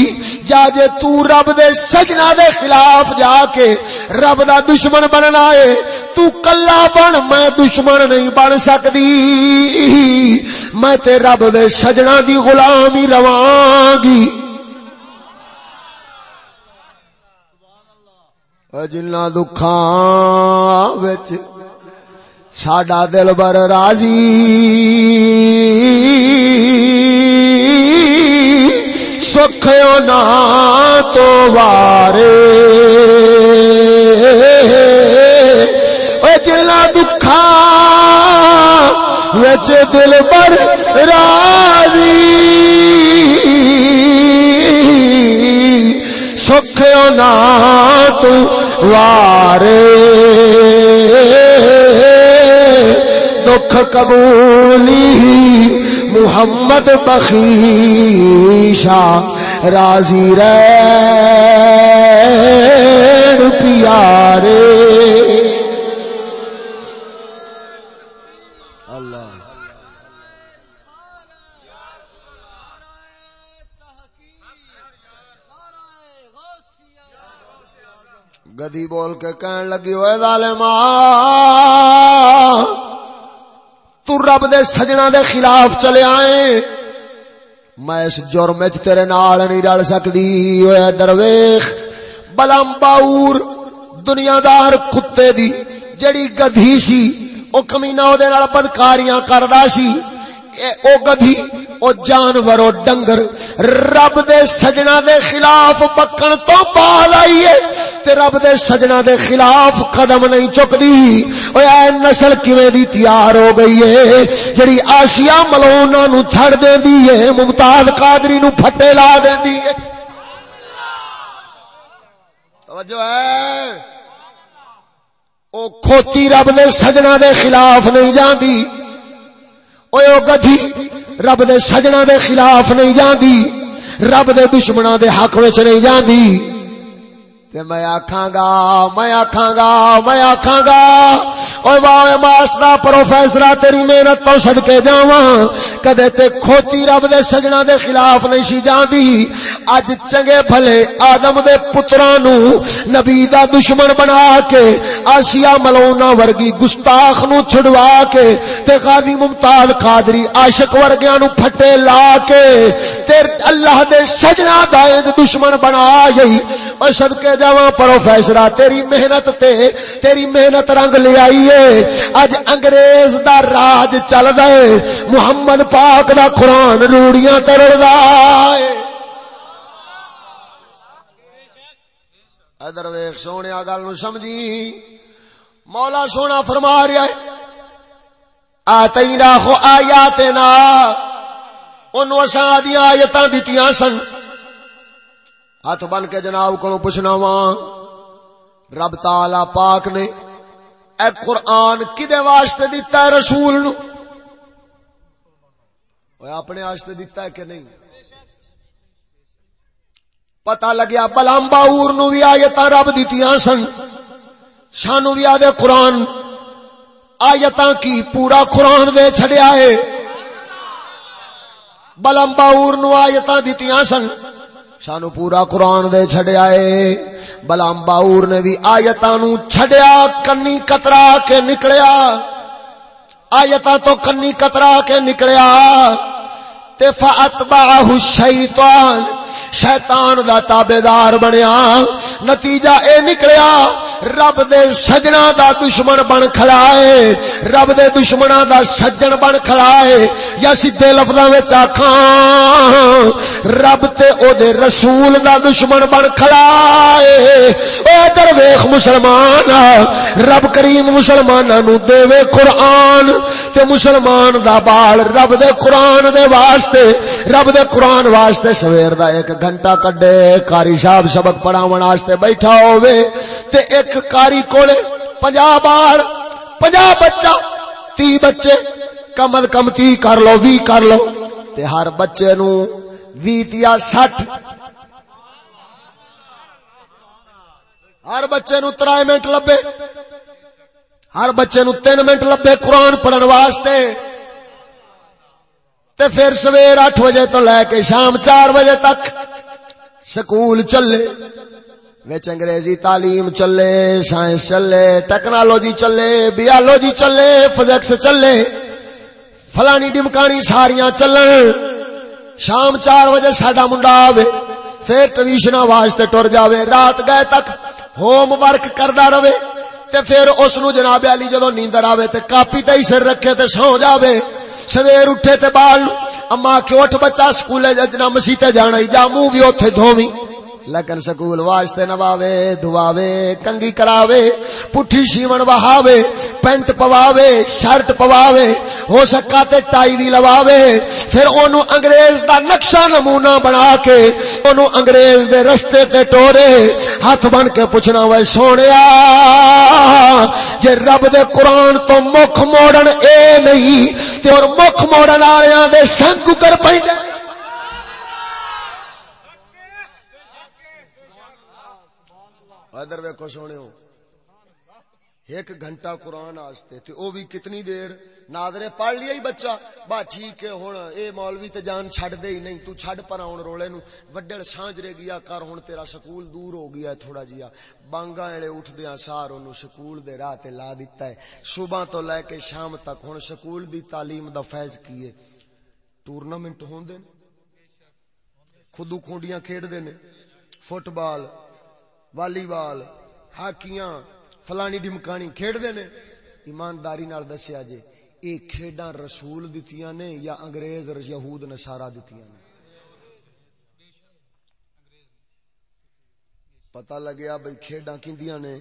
جا جے تو رب دے سجنا دے خلاف جا کے رب دا دشمن بننا ہے، تو کلا بن، میں دشمن نہیں بن سکدی میں تے رب دے سجنا دی غلامی رواں گی۔ جنہ دکھا وچ ساڈا دل بر راضی سکھ نہ تو وارے جلا دکھاں وچ دل بر راضی سکھ نہ تو وارے دکھ قبولی محمد بخیشا راضی رین پیارے گدی بول کے کہن لگی ہوئے ظالما تو رب دے سجنا دے خلاف چلے آئے، میں اس جرم چ تیرے نال نہیں رل سکتی ہوئے درویش بلام باور دنیا دار کتے دی جڑی گدھی سی، او کمینہ او دے نال بدکاریاں کردا سی، اے او گدھی او جانور او ڈنگر رب دے سجنا دے خلاف بکن تو پال آئیے تے رب دے سجنا دے خلاف قدم نہیں چکدی او اے نسل کیویں دی تیار ہو گئی ہے؟ جڑی آسیہ ملونا نو چھڑ دیندی ہے، ممتاز قادری نو پھٹے لا دیندی ہے۔ توجہ ہے۔ او کھوتی رب دے سجنا دے خلاف نہیں جاندی۔ او گدھی رب دے سجنا دے خلاف نہیں جاندی رب دے دشمناں دے حق وچ نہیں جاندی تے میں آکھاں گا میں آکھاں گا میں آکھاں گا اوے واہ ماسٹر پروفیسر تیری محنت تو صدکے جاواں۔ کدے تے کھوتی رب دے سجنا دے خلاف نہیں سی جاندی۔ اج چنگے بھلے آدم دے پتراں نو نبی دا دشمن بنا کے، آسیہ ملونا ورگی گستاخ نو چھڑوا کے، تے غازی ممتاز قادری عاشق ورگیاں نو پھٹے لا کے، تے اللہ دے سجنا دا دشمن بنا یہی او صدکے جاواں پروفیسر تیری محنت تے، تیری محنت رنگ لے آئی ہے۔ اج انگریز دا راج چل دے محمد پاک دا قرآن روڑیاں ترڑدا ہے۔ ادھر ویکھ، سونے گل نو سمجھی۔ مولا سونا فرما رہا ہے۔ آتینا خو آیاتنا۔ انو اساں آدیاں آیتاں دتیاں سن۔ ہاتھ بن کے جناب کو پوچھنا وا؟ رب تالا پاک نے اے قرآن کدے واسطے دیتا ہے رسول نو؟ اپنے واسطے دیتا ہے کہ نہیں؟ پتا لگیا بلام باور نو بھی آیت رب دیتی سن۔ سانو بھی آدھے قرآن۔ آیت کی پورا قرآن دے چھڑیا ہے۔ بلام باور نو آیت دیتی سن۔ سانو پورا قرآن دے چھڑیا ہے بلام باور نے بھی آیتاں نو چھڑیا کنی کترا کے نکلیا۔ آیتاں تو کنی کترا کے نکلیا۔ تے فاتبعہ الشیطان شیطان دا تابیدار بنیا۔ نتیجہ اے نکلیا، رب دے سجنا دا دشمن بن کھلائے رب دے دشمنا دا سجن بن کھلائے یا سیدھے لفظاں وچ آکھاں، رب تے او دے رسول دا دشمن بن کھلائے او ادھر ویکھ مسلمان، رب کریم مسلماناں نو دے وے قرآن۔ تے مسلمان دا بال رب دے قرآن دے واسطے رب دے قرآن واسطے سویر دا ایک گھنٹہ کڈے کاری صاحب سبق پڑھاون واسطے بیٹھا ہووے، تے ایک کاری کولے 50 بال 50 بچہ 30 بچے، کم از کم 30 کر لو 20 کر لو، تے ہر بچے نو 20 یا 60 ہر بچے نو 3 منٹ لبے، ہر بچے نو 3 منٹ لبے قرآن پڑھن واسطے۔ تے پھر سویر اٹھ بجے تو لے کے شام چار بجے تک سکول چلے، وچ انگریزی تعلیم چلے، سائنس چلے، ٹیکنالوجی چلے، بیالوجی چلے فزکس چلے، فلانی ڈمکانی ساریاں چلن۔ شام چار بجے ساڈا منڈا آوے، پھر ٹویشن واسطے ٹر جاوے، رات گئے تک ہوم ورک کردا رہے، تے پھر اس نو جناب علی جدو نیندر آوے تے کاپی تے سر رکھے تے سو جاوے۔ سویر اٹھے تے بال اما کہ اٹھ بچہ سکولے جنا مسیتے جانا ہی۔ جا منہ بھی اوتھے دھوویں۔ لیکن سکول واسطے نواوے، دھواوے کنگی کراوے، پٹھی شیون بہاوے پینٹ پواوے، شرٹ پواوے، ہو سکا تے ٹائی بھی لواوے۔ پھر اونوں انگریز دا نقشہ نمونہ بنا کے اونوں انگریز دے رستے تے ٹورے، ہاتھ بن کے پوچھنا وے سونیا، جے رب دے قرآن تو مکھ موڑن اے نہیں، تے اور مکھ موڑن آلیاں دے سنگ کر پیندے ادھر ویکو سونے ہو۔ ایک گھنٹہ قرآن آستے تھے، او بھی کتنی دیر۔ نادرے پڑھ لیا ہی بچہ۔ با ٹھیک ہے ہون اے مولوی تے جان چھڑ دے ہی نہیں، تو چھڑ پر آن رولے نو۔ وڈڑ سانجرے گیا، کر ہون تیرا سکول دور ہو گیا ہے تھوڑا جیا۔ بانگا اڑے اٹھ دیا سار انو سکول دے راہ تے لا دیتا ہے۔ صبح تو لے کے شام تک ہون سکول دی تعلیم دا فیض کیے ٹورنامنٹ ہون دے خودو کھونڈیاں کھیڑ دے نے۔ Football. والی بال ہاکیاں، فلانی ڈمکانی کھیڑ دے نے ایمانداری نال دسیا جے اے کھیڈاں رسول دتیاں نے یا انگریز، یہود نصارا دتیاں نے؟ پتہ لگیا بھئی کھیڈاں کیندیاں نے؟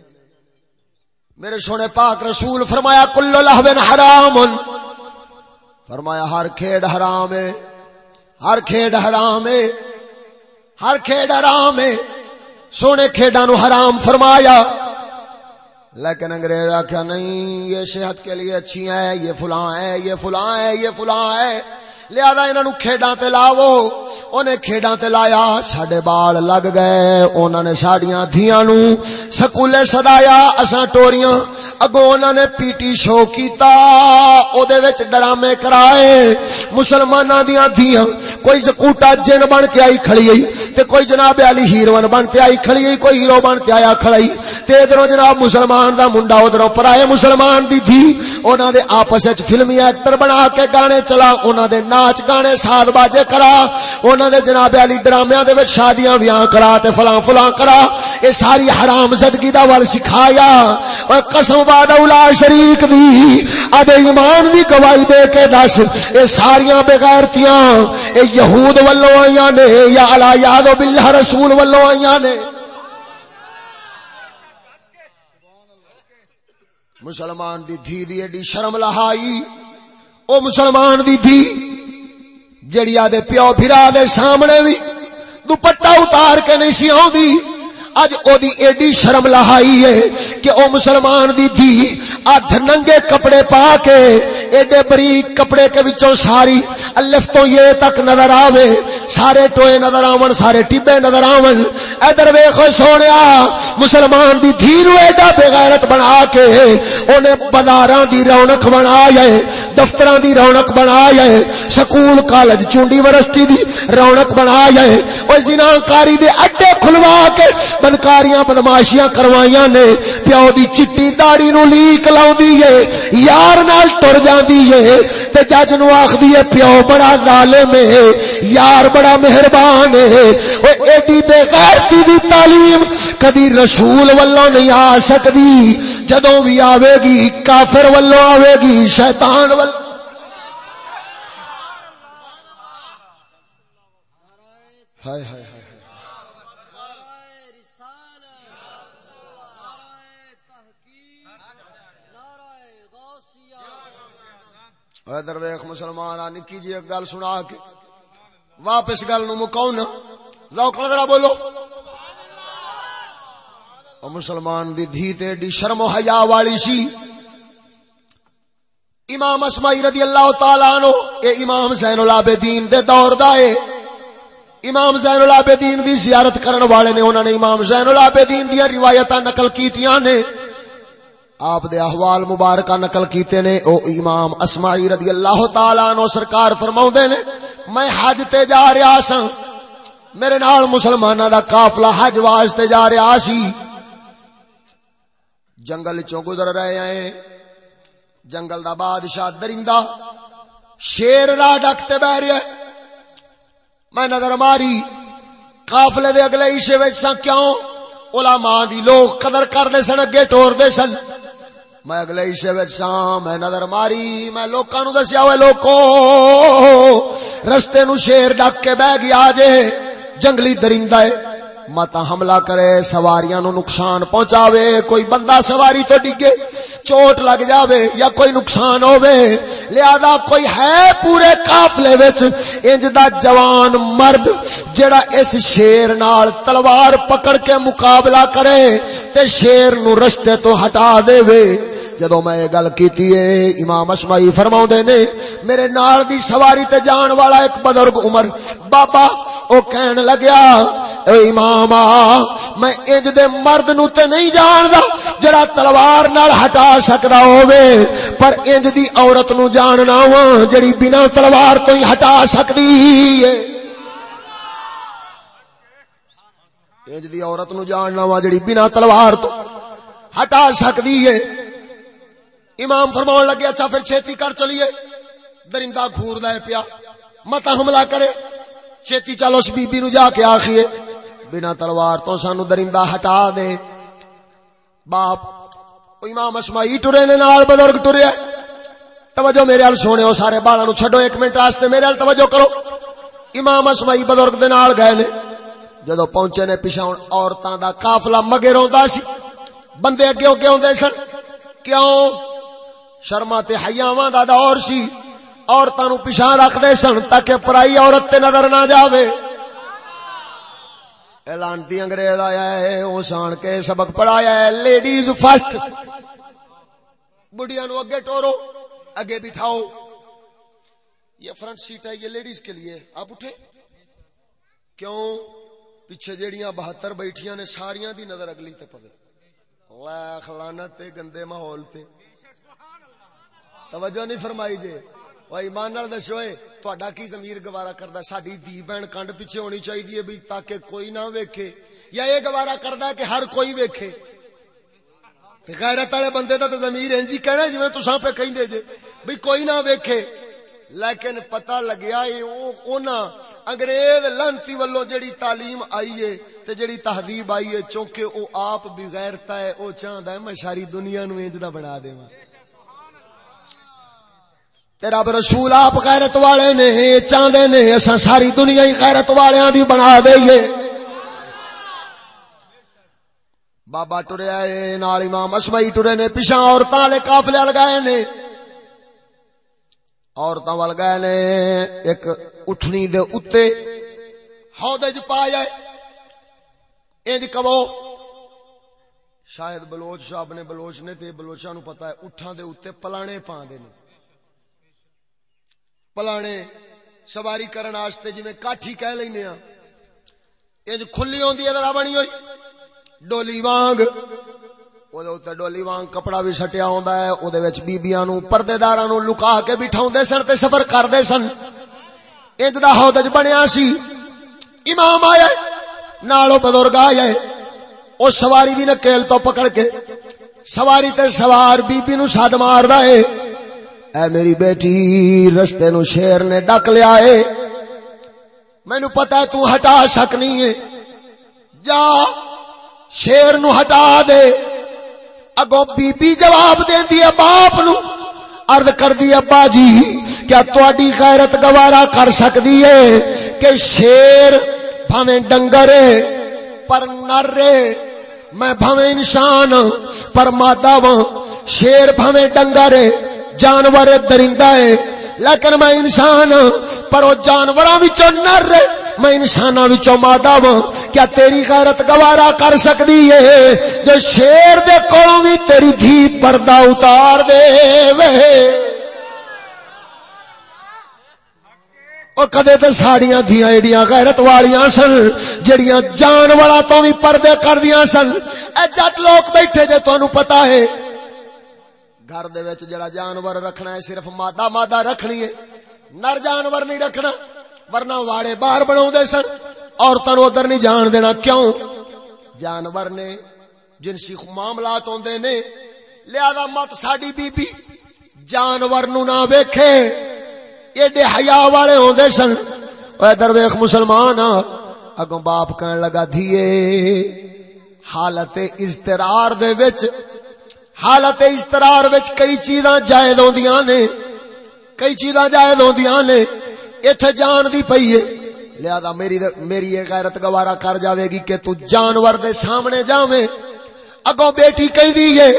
میرے سونے پاک رسول فرمایا کل لہو حرام فرمایا، ہر کھیڈ حرام ہے، ہر کھیڈ حرام ہے، ہر کھیڈ حرام ہے۔ سونے کھیڈا نو حرام فرمایا۔ لیکن انگریز آخیا نہیں، یہ صحت کے لیے اچھی ہے، یہ فلاں ہے، یہ فلاں ہے، یہ فلاں ہے۔ لہذا انہوں کھیڈاں تے لاو انہیں کھیڈاں تے لایا، ساڈے بال لگ گئے۔ انہوں نے ساڈیاں دھیاں نو سکولے سدایا اساں ٹوریاں۔ اگوں انہوں نے پی ٹی شو کیتا او دے وچ ڈرامے کرائے۔ مسلماناں دیاں دھیاں، کوئی زکوٹا جن بن کے آئی کھڑی آئی تے کوئی جناب علی ہیروین بن کے آئی کھڑی آئی کوئی ہیرو بن کے آیا کھڑی تے ادھروں جناب مسلمان دا منڈا ادھروں پرائے مسلمان دی دھی۔ انہاں دے آپس وچ فلمی ایکٹر بنا کے گانے چلا انہاں دے ناچ گانے ساز باجے کرا، انہاں دے جناب علی ڈرامیاں دے وچ شادیاں ویاں کرا تے فلاں فلاں کرا۔ اے ساری حرام زدگی دا ول سکھایا۔ او قسم بعد اولا شریک دی ادے ایمان دی گواہی دے کے دس، اے ساریاں بغیرتیاں، اے یہود ولو آئیاں نے، یا علا یاد باللہ رسول ولو آئیاں نے۔ مسلمان دی دھی دی ایڈی شرم لہائی، او مسلمان دی دھی جڑی آدھے پیو پھرا دے سامنے بھی دوپٹا اتار کے نہیں سی آؤں اج او دی ایڈی شرم لہائی ہے کہ او مسلمان دی دی ادھ ننگے کپڑے پا کے ایڈے بریک کپڑے کے وچوں ساری الف تو یہ تک نظر آوے، سارے ٹوئے نظر آون، سارے ٹبے نظر آون۔ ادھر ویکھو سونیا، مسلمان دی دھی نو ایڈا بے غیرت بنا کے اونے بازاراں دی رونق بنایا ہے، دفتراں دی رونق بنایا ہے، سکول، کالج، چونڈی ورسٹی دی رونق بنایا ہے۔ او زناکاری دے اڈے کھلوا کے بدکاریاں، بدماشیاں کروائیاں نے۔ پیو دی چٹی داڑی نو لیک لاؤندی ہے۔ یار نال ٹر جاندی ہے۔ تے جج نو آکھدی ہے پیو بڑا ظالم ہے۔ یار بڑا مہربان ہے۔ او ایڈی بے غیرتی دی تعلیم کدی رسول والوں نہیں آ سکدی۔ جدوں بھی آوے گی، کافر والوں آوے گی، شیطان والوں ہائے ہائے ادھر ویخ مسلمان، آ نکی جی ایک گل سنا کے۔ واپس گل نو مکاؤ نا۔ ذوق ذرا بولو۔ او مسلمان دی دھی تے ڈی شرم و حیا والی سی۔ امام اسمائی رضی اللہ تعالی عنہ، اے امام زین العابدین دے دور دا اے۔ امام زین العابدین دی زیارت کرن والے نے انہوں نے امام زین العابدین دی روایتاں نقل کیتیاں نے۔ آپ دے احوال مبارکہ نقل کیتے نے۔ او امام اسماعی رضی اللہ تعالی عنہ سرکار فرماؤں دے نے، میں حج تے جا رہا سا میرے نال مسلمانہ دا قافلہ حج واسطے جا رہا سی۔ جنگل چوں گزر رہے ہیں۔ جنگل دا بادشاہ درندہ شیر را ڈکتے بہ رہے میں نظر ماری، قافلے دے اگلے عیشے وچ سا کیوں؟ علماء دی لوگ قدر کر دے سن، اگے ٹور دے سن۔ میں اگلے عشے سام میں نظر ماری، میں لوکاں نو دسیا ہوئے، لوکو، رستے نو شیر ڈک کے بہ گیا جے، جنگلی درندہ ہے۔ مت حملہ کرے، سواریاں نو نقصان پہنچاوے، کوئی بندہ سواری تو ڈگے، چوٹ لگ جاوے یا کوئی نقصان ہووے، لہذا کوئی ہے پورے قافلے وچ انج دا جوان مرد جڑا اس شیر نال تلوار پکڑ کے مقابلہ کرے تے شیر نو رشتے تو ہٹا دے وے۔ جدو میں یہ گل کی امام اشمائی فرما نے، میرے نال دی سواری تے جان والا ایک بزرگ عمر، بابا، او کہن لگیا، اے امام میں انج دے مرد نو تے نہیں جاندا، جڑا تلوار نال ہٹا سکدا ہووے، پر انج دی عورت نو جاننا وا جڑی بنا تلوار تو ہی ہٹا سکدی ہے۔ انج دی عورت نو جاننا وا جڑی بنا تلوار تو ہٹا سکدی ہے۔ امام فرماؤ لگے اچھا پھر چھتی کر چلیے۔ درندہ گھور دے پیا مت حملہ کرے۔ چھتی چلو اس بی بی نو جا کے آخیے، بنا تلوار تو سانو درندہ ہٹا دے۔ باپ امام اسمائی ٹرے نے نال بزرگ ٹریا توجہ میرے ال سونے ہو سارے بالا نو چھڈو ایک منٹ واسطے۔ میرے ال توجہ کرو۔ امام اسمائی بزرگ دے نال گئے نے۔ جدو پہنچے نے پیچھے عورتاں دا قافلہ مگے روندا سی۔ بندے اگے اگے ہوندے سن۔ کیوں؟ شرما تے حیاواں دا دور سی۔ عورتاں نو پیچھے رکھ دے سن تاکہ پرائی عورت تے نظر نہ جاوے۔ اعلانتی انگریز آیا ہے، او سان کے سبق پڑھایا ہے، لیڈیز فرسٹ۔ بڑھیا نو اگے ٹورو، اگے بٹھاؤ۔ یہ فرنٹ سیٹ ہے، یہ لیڈیز کے لیے۔ آپ اٹھے۔ کیوں؟ پیچھے جیڑیاں بہتر بیٹھیاں نے، ساریاں دی نظر اگلی تے پوے۔ لاکھ لعنت تے، گندے ماحول تے۔ توجہ نہیں فرمائی جے۔ وہ ایمان نال دسو تہاڈا کی ضمیر گوارا کردا ساڈی دی بہن کنڈ پیچھے ہونی چاہیے بھی تاکہ کوئی نہ ویکھے۔ یا یہ گوارا کردا کہ ہر کوئی ویکھے۔ غیرت والے بندے دا تے ضمیر انجی کہنا جویں تساں پہ کہندے جے بھی کوئی نہ ویکھے۔ لیکن پتہ لگیا اے، او اونا انگریز لانتی والو جڑی تعلیم آئی ہے تے جڑی تہذیب آئی ہے چونکہ او آپ بھی غیرتا ہے، او چاہندا ہے میں ساری دنیا نو انج دا بنا دیواں۔ تیرا رسول آپ غیرت والے نے چاہتے نے اصا ساری دنیا ہی غیرت والوں دی بنا دئیے۔ بابا ٹریا نال امام اسمائی ٹرے نے پیچھا عورتوں والے قافلے لگائے نے۔ عورتوں وال گئے نے، ایک اٹھنی دے اتے ہودے چ پا جائے انج کبو شاید بلوچ صاحب نے، بلوچ نے تے بلوچاں نو پتہ ہے، اٹھاں دے اتے پلانے پاندے نے۔ پلانے، سواری کرن واسطے جویں کاٹھی کہہ لینے ہاں اے جو کھلی ہوندی ہے ذرا بنی ہوئی۔ ڈولی وانگ۔ او دے اوتے ڈولی وانگ کپڑا بھی سٹیا ہوندا ہے۔ او دے وچ بیبییاں نو پردے داراں نو لکا کے بٹھاوندے سن تے سفر کردے سن۔ انج دا ہودج بنیا سی۔ امام آیا نالو بزرگ آیا او سواری دی نکیل تو پکڑ کے سواری تے سوار بی بی نو ساد ماردا ہے۔ اے میری بیٹی رستے نو شیر نے ڈک لیا ہے۔ مینو پتا ہے تو ہٹا سکنی ہے۔ جا، شیر نو ہٹا دے۔ اگو بی بی جواب دین دی باپ نو۔ ارد کر دی ابا جی کیا تواڈی غیرت گوارا کر سکدی ہے کہ شیر بھاویں ڈنگر پر نر میں بھاویں انسان ہاں، پر مادہ ہاں۔ شیر بھاویں ڈنگر جانور درندہ ہے۔ لیکن میں انسان ہاں، پر وہ جانوراں وچوں نر میں انساناں وچوں مادہ وا کیا تیری غیرت گوارا کر سکدی ہے؟ جو شیر دے کولوں وی تیری دھی پردہ اتار دے وے۔ اور کدے تے ساڑیاں دھیاں ایڈیاں غیرت والیاں سن، جڑیاں جان والا تو بھی پردے کر دیاں سن۔ اے جٹ لوگ بیٹھے جے تانوں پتہ ہے گھر دے وچ جڑا جانور رکھنا ہے صرف مادہ مادہ رکھنی ہے۔ نر جانور نہیں رکھنا، ورنہ واڑے باہر بنا سن۔ عورتوں ادھر نہیں جان دینا۔ کیوں؟ جانور نے جنسی معاملات ہوندے نے، لہذا مت ساڈی بی بی جانور نو نہ ویکھے۔ ایڈے حیا والے ہوندے سن۔ ادھر ویکھ مسلمان اگوں باپ کہن لگا، دھیے، حالت اضطرار دے وچ حالت استرار وچ کئی چیزاں جائز ہوندیاں نے، کئی چیزاں جائز ہوندیاں نے، ایتھے جان دی پئی ہے۔ لہذا میری میری یہ غیرت گوارا کر جاوے گی کہ تو جانور دے سامنے جاویں اگوں بیٹی کہندی ہے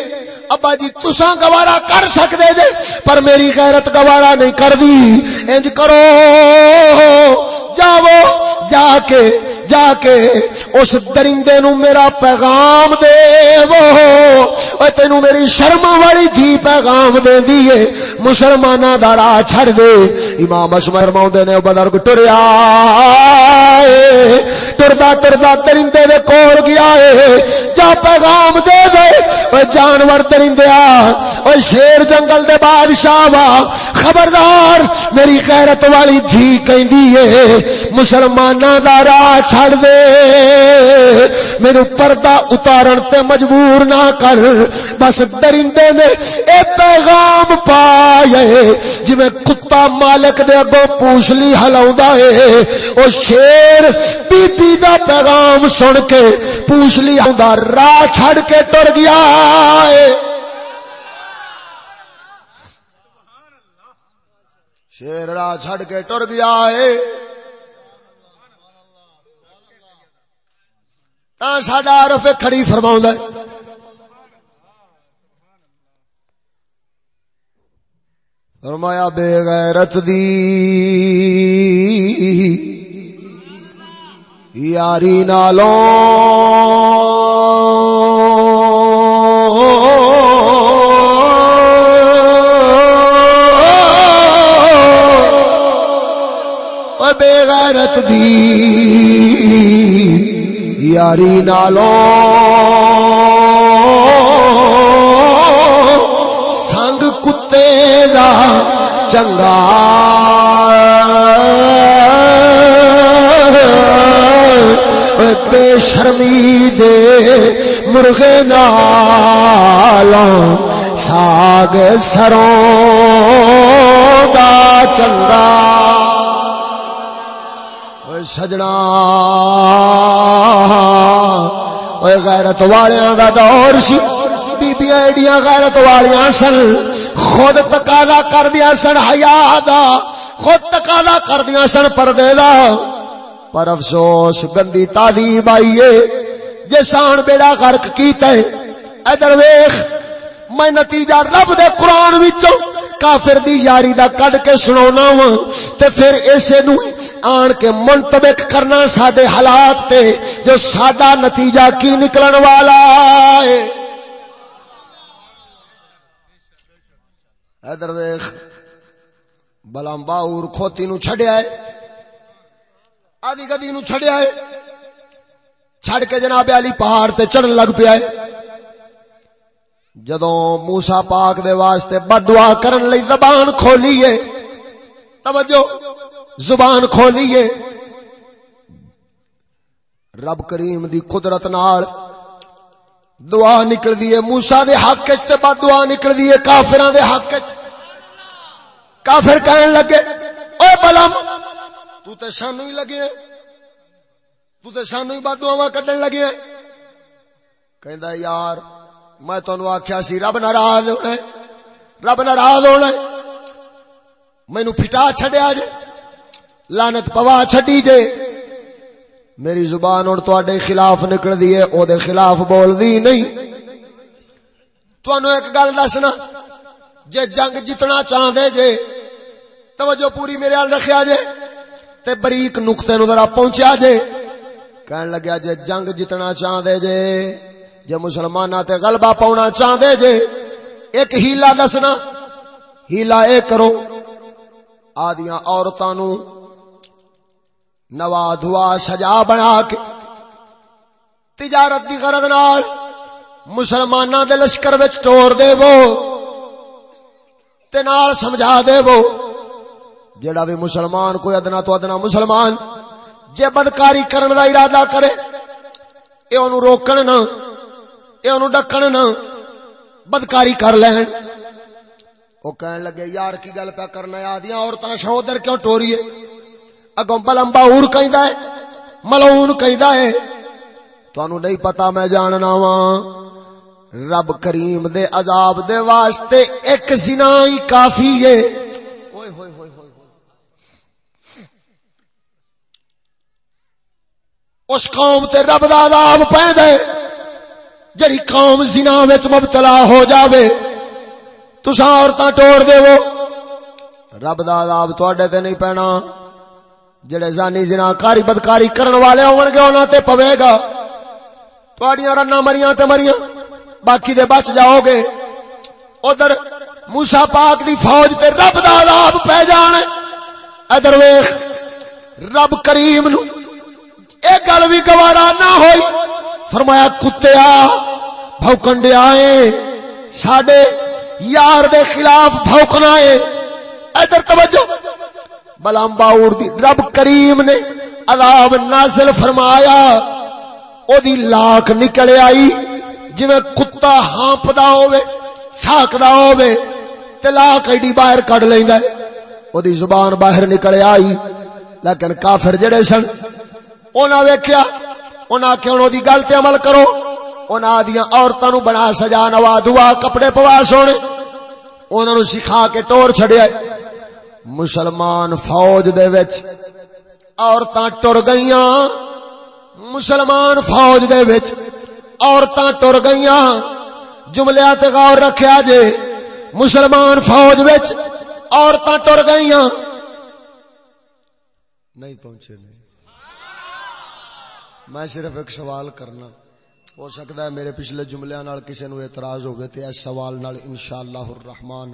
ابا جی تساں گوارا کر سکتے جے، پر میری غیرت گوارا نہیں کر دی انج کرو۔ جاو جا کے جا کے اس درندے نو میرا پیغام دے وہ تینو میری شرم والی تھی پیغام دے دیے مسلمانہ دا راہ چھڑ دے۔ امام اشمر موندے نے بدرگ ٹریا ٹردا ٹردا، درندے دے کول گیا ہے۔ جا پیغام دے دے۔ او شیر جنگل دے بادشاہ وا۔ خبردار، میری غیرت والی دھی کہندی ہے۔ مسلماناں دا راہ چھڑ دے۔ میرے پردہ اتارن تے مجبور نہ کر۔ بس درندے نے اے پیغام پائے جی میں کتا مالک دے اگو پوچھ لی ہلاؤں ہے۔ او شیر، بی بی دا پیغام سن کے پوچھ لی ہلاؤں راہ چھڑ کے ٹر گیا ہے۔ شیر راہ چھڑ کے ٹر گیا ہے۔ ساڈا عرف کھڑی فرما فرمایا، بے غیرت دی یاری نالوں غیرت دی. یاری نالو. سنگ کتے دا چنگا. بے شرمی دے مرغے نالوں ساگ سروں دا چنگا. سجنا غیرت والیاں دا دور سی۔ بی ایڈیاں غیرت والیاں سن۔ خود تقاضا کر دیا سن حیا دا۔ خود تقاضا کر دیا سن پردے دا۔ پر افسوس، گندی تعلیم آئیے جسان بیڑا غرق کیتا ہے ادھر ویخ، میں نتیجہ رب دے قرآن وچوں کافر دی یاری دا کڈ کے سناونا وا تے پھر اسے نو آن کے منطبق کرنا ساڈے حالات تے جو ساڈا نتیجہ کی نکلن والا ہے۔ ادھر ویخ بلام باور کھوتی نو چھڑیا ہے۔ آدھی گدی نو چھڑیا ہے۔ چھڑ کے جناب علی پہاڑ تے چڑھن لگ پیا ہے۔ جدو موسا پاک دے واسطے بدوا کرن لئی زبان کھولیے توجہ، زبان کھولیے رب کریم دی قدرت نال دعا نکل دیے موسا دے حق چ تے بد دعا نکل دیے کافراں دے حق چ کافر کہن لگے او بلم، تو تے سانو ہی لگے تو تے سانو ہی بد دعاواں کڈن لگے کہندا یار میں تنوع آخیا سی، رب ناراض ہونا رب ناراض ہونا مینو پٹا چڈیا جے۔ لانت پوا چڈی جے۔ میری زبان ہوں تے خلاف نکل دی ہے او دے خلاف بول دی نہیں۔ تنوع ایک گل دسنا، جے جنگ جتنا چاہتے جے، توجہ پوری میرے حال رکھیا جے۔ تے بریک نقطے نو ذرا پہنچیا جے۔ کہن لگیا جے، جنگ جتنا چاہتے جے۔ جے مسلمان تے غلبہ پاؤنا چاہتے جے، ایک ہیلا دسنا ہیلا اے کرو۔ آدیاں عورتاں نو نوا دھوا سجا بنا کے، تجارت دی غرض نال مسلماناں دے لشکر وچ ٹور دے وہ تے نال سمجھا دے وہ جڑا بھی مسلمان کوئی ادنا تو ادنا مسلمان، جے بدکاری کرن دا ارادہ کرے، اے اونوں روکن نہ۔ یہ ڈکن نہ بدکاری کر لین۔ وہ کہن لگے، یار کی گل پہ کرنا آدیا عورتیں شودر کیوں ٹوریے اگوں بلمبا اور کہندا ہے، ملعون کہندا ہے۔ تانوں نہیں پتا میں جاننا وا رب کریم دے عذاب دے واسطے ایک زنا ہی کافی ہے۔ اس قوم تے رب دا عذاب پہ دے جڑی قوم زنا وچ مبتلا ہو جاوے، تساں عورتاں ٹوڑ دے وہ رب دا عذاب تواڈے تے نہیں پینا۔ جڑے زانی زنا کاری بدکاری کرن والے ہون گے، انہاں تے پوے گا۔ تواڈیاں رنا مریاں تے مریاں، باقی دے بچ جاؤ گے۔ ادھر موسی پاک دی فوج تے رب دا عذاب پہ جان ادھر ویکھ، رب کریم نو، اے گل بھی گوارا نہ ہوئی۔ فرمایا، کتیا؟ بھوکنڈے آئے۔ ساڈے یار دے خلاف بھوکنا ہے ادھر توجہ۔ بلام باور دی، رب کریم نے عذاب نازل فرمایا۔ او دی لاکھ نکلے آئی۔ جی میں کتا ہانپدا ہوئے ساکدا ہوئے تے لاکھ ایڈی باہر کڑ لیندا ہے۔ او دی زبان باہر نکلے آئی۔ لیکن کافر جڑے سن انہاں ویکھیا انہاں کہ انہوں دی گل تے عمل کرو۔ انہاں دیاں عورتاں نو بنا سجا نوا دعا، کپڑے پوا سونے۔ انہاں نو سکھا کے ٹور چھڑیا مسلمان فوج دے وچ عورتاں ٹر گئیاں۔ مسلمان فوج دے وچ عورتاں ٹر گئیاں۔ جملیاں تے غور رکھیا جے۔ مسلمان فوج وچ عورتاں ٹر گئیاں۔ نہیں پہنچے نہیں میں صرف ایک سوال کرنا۔ ہو سکتا ہے میرے پچھلے جملے نال کسی نو اعتراض ہوگی تے اس سوال نال انشاءاللہ الرحمن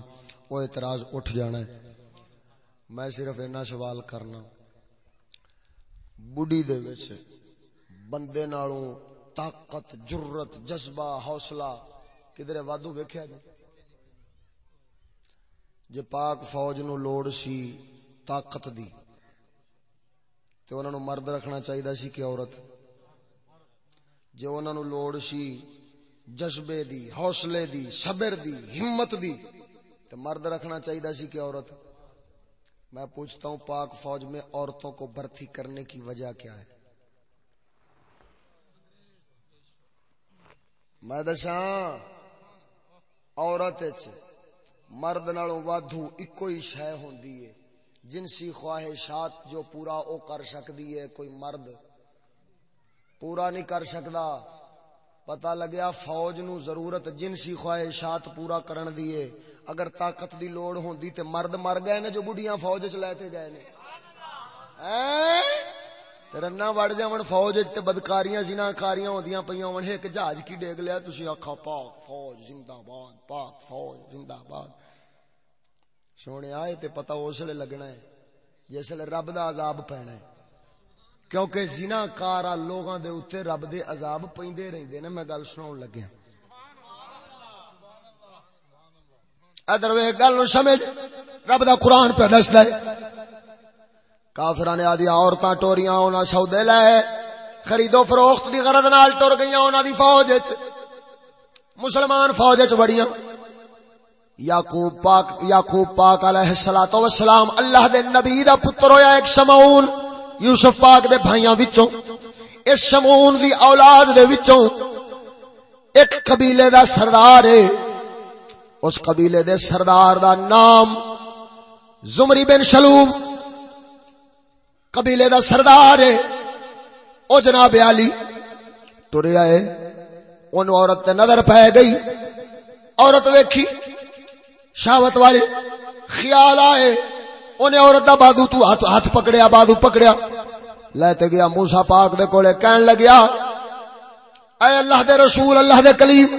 او اعتراض اٹھ جانا ہے۔ میں صرف اینا سوال کرنا۔ بڑی دے وچ بندے نالوں طاقت جرت جذبہ، حوصلہ کدھر وادو ویکھیا جی؟ جے پاک فوج نو لوڑ سی طاقت دی، تے انہاں نو مرد رکھنا چاہیدا سی کہ عورت؟ جے انہاں نو لوڑ سی جذبے دی، حوصلے دی، صبر دی، ہمت دی، تے مرد رکھنا چاہیدا سی کہ عورت، میں پوچھتا ہوں پاک فوج میں عورتوں کو بھرتی کرنے کی وجہ کیا ہے؟ میں دساں، عورت مرد نالوں وادھو اکو ہی شے ہوندی ہے، جنسی خواہشات جو پورا او کر سکتی ہے، کوئی مرد پورا نہیں کر سکتا۔ پتا لگیا فوج نو ضرورت جنسی خواہشات پورا کرن دیے اگر طاقت دی لوڑ ہوندی تے مرد مر گئے نے جو بڑھیاں فوج چ لے گئے نے۔ ہاں؟ رنا وڑ جاون فوج وچ تے بدکاریاں زنا کاریاں ہوندیاں پیاں ہون۔ ایک جہاز کی ڈیگ لیا، تسی آکھا، پاک فوج زندہ باد پاک فوج زندہ باد سونے، آئے تے پتہ اس لے لگنا ہے، جس لے رب دا عذاب پینا ہے۔ کیونکہ زنا کارا لوگاں دے اوتے رب دے عذاب پیندے رہندے نے، میں گل سناون لگیا ادھر وے گل نو سمجھ، رب دا قرآن پہ دسدا ہے۔ کافراں نے آدی عورتاں ٹوریاں انہاں سودے لے خرید و فروخت دی غرض نال ٹر گئیاں انہاں دی فوج وچ۔ مسلمان فوج وچ بڑیاں یعقوب پاک یعقوب پاک علیہ الصلوۃ والسلام اللہ دے نبی دا پتر ہویا ایک شمعون یوسف پاک دے بھائیاں وچوں، اس شمعون دی اولاد دے وچوں، ایک قبیلے دا سردار ہے۔ اس قبیلے دے سردار دا نام زمری بن شلوم۔ قبیلے دا سردار ہے۔ او جناب علی، تریا ہے۔ ان عورت تے نظر پہ گئی۔ عورت ویکھی شاوت والے، خیال آئے۔ انہیں عورت دا بادو تو ہاتھ, ہاتھ پکڑیا بادو پکڑیا لیتے گیا موسا پاک دے کولے کہن لگیا اے اللہ دے رسول اللہ دے کلیم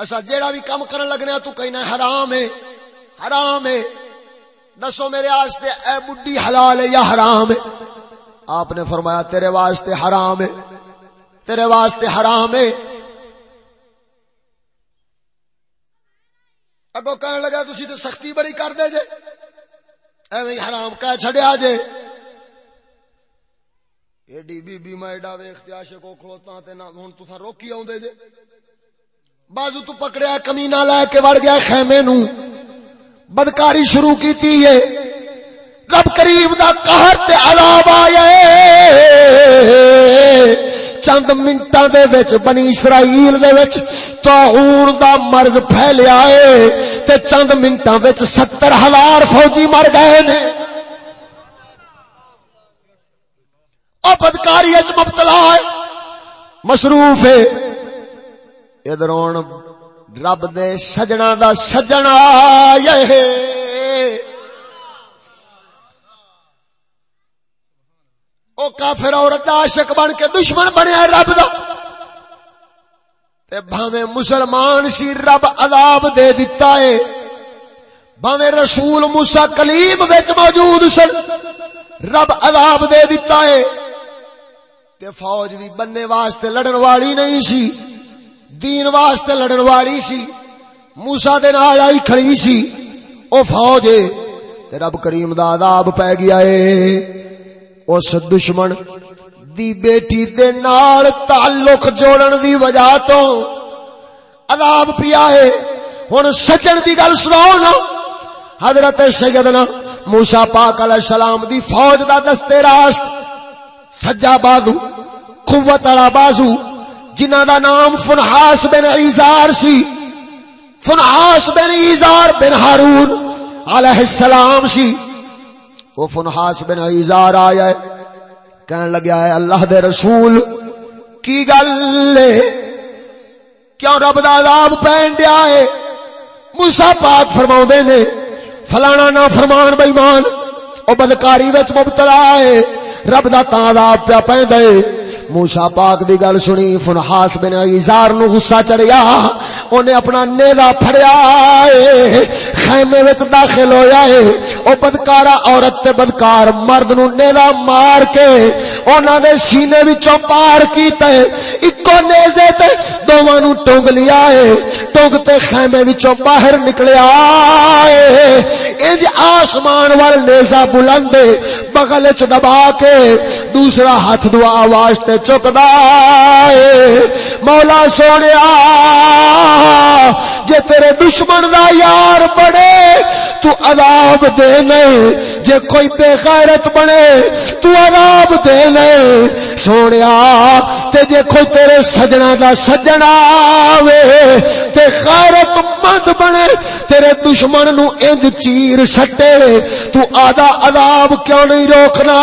اسا جیڑا بھی کام کرن لگنے تو کہنا حرام ہے حرام ہے دسو میرے واسطے اے بڈی حلال ہے یا حرام ہے آپ نے فرمایا تیرے واسطے حرام ہے تیرے واسطے حرام ہے اگو کہنے لگا تسی تو سختی بڑی کر دے جے ایویں حرام کہہ چھڈیا جے۔ ایڈی بی بی میں ایڈا ویکھتے عاشق کو کھلوتا تے نہ ہن تساں روکی اوندے جے۔ بازو تو پکڑیا کمینہ لے کے وڑ گیا خیمے نو۔ بدکاری شروع کیتی ہے۔ رب کریم دا قہر تے عذاب آیا چند منٹاں دے وچ بنی اسرائیل دے وچ طاعون دا مرض پھیلیا ہے تے چند منٹاں وچ 70 ہزار فوجی مر گئے نے۔ او بدکاری اچ مبتلا ہے۔ مصروف ہے۔ ادھر رب دے سجنا دا سجنا یہ او کافر عورت عاشق بن کے دشمن بنیا رب دا۔ تے بھاویں مسلمان سی رب عذاب دے دیتا ہے۔ بھاویں رسول موسی کلیم وچ موجود سن۔ رب عذاب دے دیتا ہے۔ تے فوج دی بننے واسطے لڑن والی نہیں سی۔ دین واسطے لڑن والی سی۔ موسا دے نال آئی کھڑی سی۔ او فوج تے رب کریم دا عذاب پے گیا اے اس دشمن دی بیٹی دے نال تعلق جوڑن دی وجہ تو عذاب پیا ہے۔ ہن سجن دی گل سناؤ نا۔ حضرت سیدنا موسی پاک علیہ السلام دی فوج دا دستے راست، سجا بازو، قوت والا بازو جنہ دا نام فنحاس بن ایزار سی۔ فنحاس بن ایزار بن ہارون علیہ السلام سی۔ وہ فنحاس بن ایزار آیا ہے، کہنے لگیا ہے، اللہ دے رسول، کی گل کیوں رب دا عذاب پہن دیا ہے؟ موسیٰ پاک فرماؤ دے نے، فلانا نہ فرمان بیمان او بدکاری وچ مبتلا ہے، رب دا تاں عذاب پیا پہن دے۔ موسا پاک دی گل سنی، فنحاس بن ایزار نو غصہ چڑھیا، اونے اپنا نیزا پھڑیا اے، خیمے وچ داخل ہویا اے، او بدکارا عورت تے بدکار مرد نو نیزا مار کے انہاں دے سینے وچوں پار کیتا اے، اکو نیزے تے دوواں نو ٹنگ لیا اے ٹنگ تے خیمے وچوں باہر نکلیا اے، انج آسمان وال نیزا بلند بغل وچ دبا کے، دوسرا ہاتھ دعا آواز تے چکدا مولا سونے جے تیرے دشمن دا یار بڑے تو عذاب دے نہیں جے کوئی بے غیرت بنے، تو عذاب دے نہیں سونے تے جے کوئی تیرے سجنا دا سجنا وے تے غیرت مند بنے۔ تیرے دشمن نو انج چیر سٹے۔ تو آدھا عذاب کیوں نہیں روکنا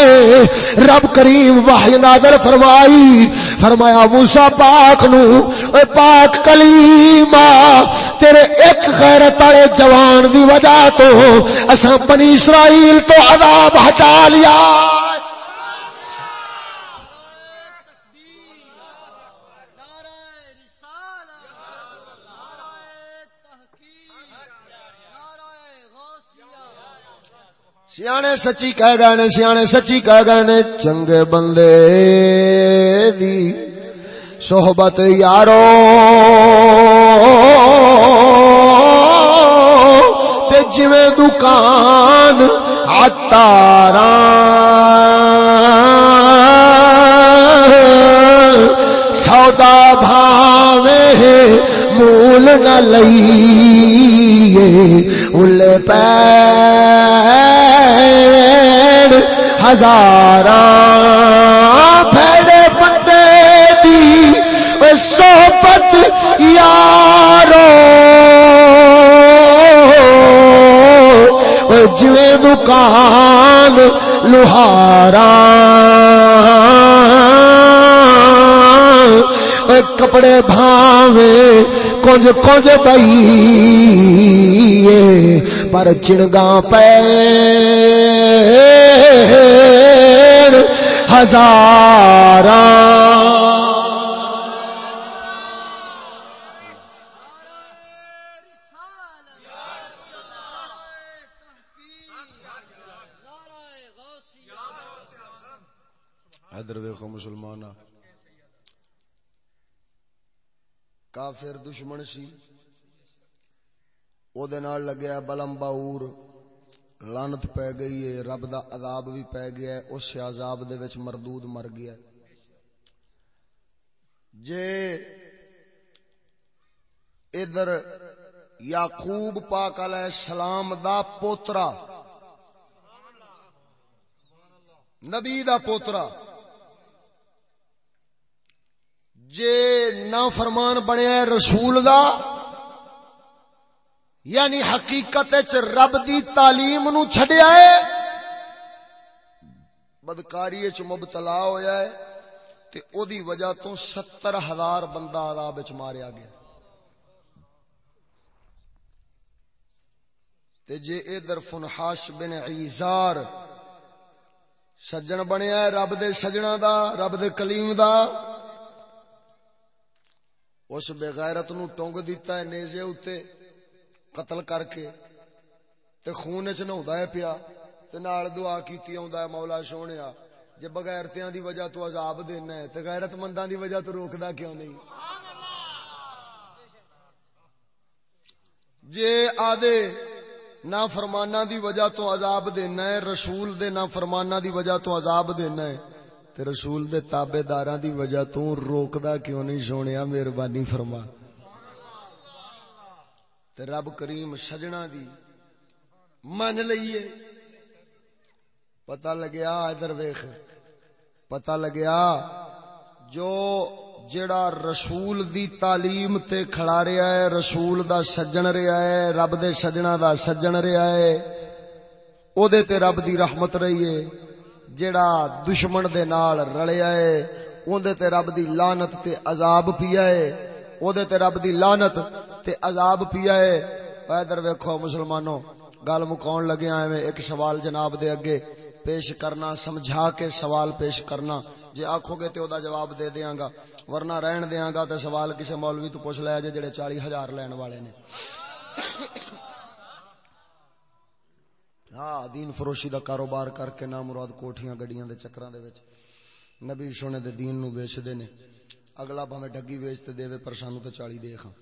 ہے رب کریم وحی نادر فرمائی، فرمایا موسا پاک نو، اے پاک کلیما تیرے ایک غیرت والے جوان دی وجہ تو اساں بنی اسرائیل تو عذاب ہٹا لیا۔ سیانے سچی کہہ گئے نے سیانے سچی کہہ گئے نے چنگے بندے دی صحبت یارو تے جویں دکان عطاراں سودا بھاوے مول نہ لئیے ہزار پھیڑے بندے دی صحبت یارو۔ جویں دکان لوہارا کپڑے بھاوے کنج کنج پئی پر چڑگا پہ ہزار ادھر ویکو مسلمان کافر دشمن سی او دے نال لگیا بلم باور لانت پہ گئی ہے، رب دا عذاب بھی پہ گیا ہے، اس عذاب دے وچ مردود مر گیا ہے۔ جے ادھر یعقوب پاک علیہ السلام دا پوترا، نبی دا پوترا، جے نا فرمان بنیا رسول دا یعنی حقیقت رب دی تعلیم نو چھڈیا ہے۔ بدکاری چ مبتلا ہویا ہے تے او دی وجہ تو ستر ہزار بندہ عذاب وچ ماریا گیا۔ تے جے ادھر فنحاش بن عیزار سجن بنیا ہے رب دے سجنا دا، رب دے کلیم دا۔ اس بے غیرت نو ٹونگ دیتا ہے نیزے اتے قتل کر کے تے خون چ نہوندا ہے پیا تے نال دعا کیتی ہوندا ہے مولا سونیا جے بغیرتیاں دی وجہ تو عذاب دینا ہے تے غیرت منداں دی وجہ تو روکدا کیوں نہیں؟ جے آدے نہ فرمانا دی وجہ تو عذاب دینا ہے، رسول دے نہ فرمانا دی وجہ تو عذاب دینا ہے، تے رسول دے تابے داراں دی وجہ تو روکدا کیوں نہیں سونیا؟ مہربانی فرما۔ تے رب کریم سجنا دی من لئیے۔ پتہ لگیا ادھر ویخ پتہ لگیا جو جڑا رسول دی تعلیم تے کھڑا رہا ہے، رسول دا سجن رہا ہے، رب دے سجنا دا سجن رہا ہے او دے تے رب دی رحمت رہی ہے۔ جڑا دشمن دے نال رلیا ہے اون دے تے رب دی لعنت تے عذاب پیا ہے۔ او دے تے رب دی لعنت تے عذاب پیا ہے۔ ادھر ویکھو مسلمانوں، گل مکاون لگے ایویں ایک سوال جناب دے اگے۔ پیش کرنا، سمجھا کے سوال پیش کرنا۔ جے آکھو گے تے او دا جواب دے دیاں گا ورنہ رہن دیاں گا تے سوال کسے مولوی تو پوچھ لیا جے جڑے 40 ہزار لین والے نے۔ ہاں دین فروشی دا کاروبار کر کے نام مراد کوٹھیاں، گڈیاں دے چکراں دے وچ۔ نبی سونے دے دین نو ویچ دے نے۔ اگلا بھاویں ڈگی ویچ تے دے پر سانو تے 40 دے کھاں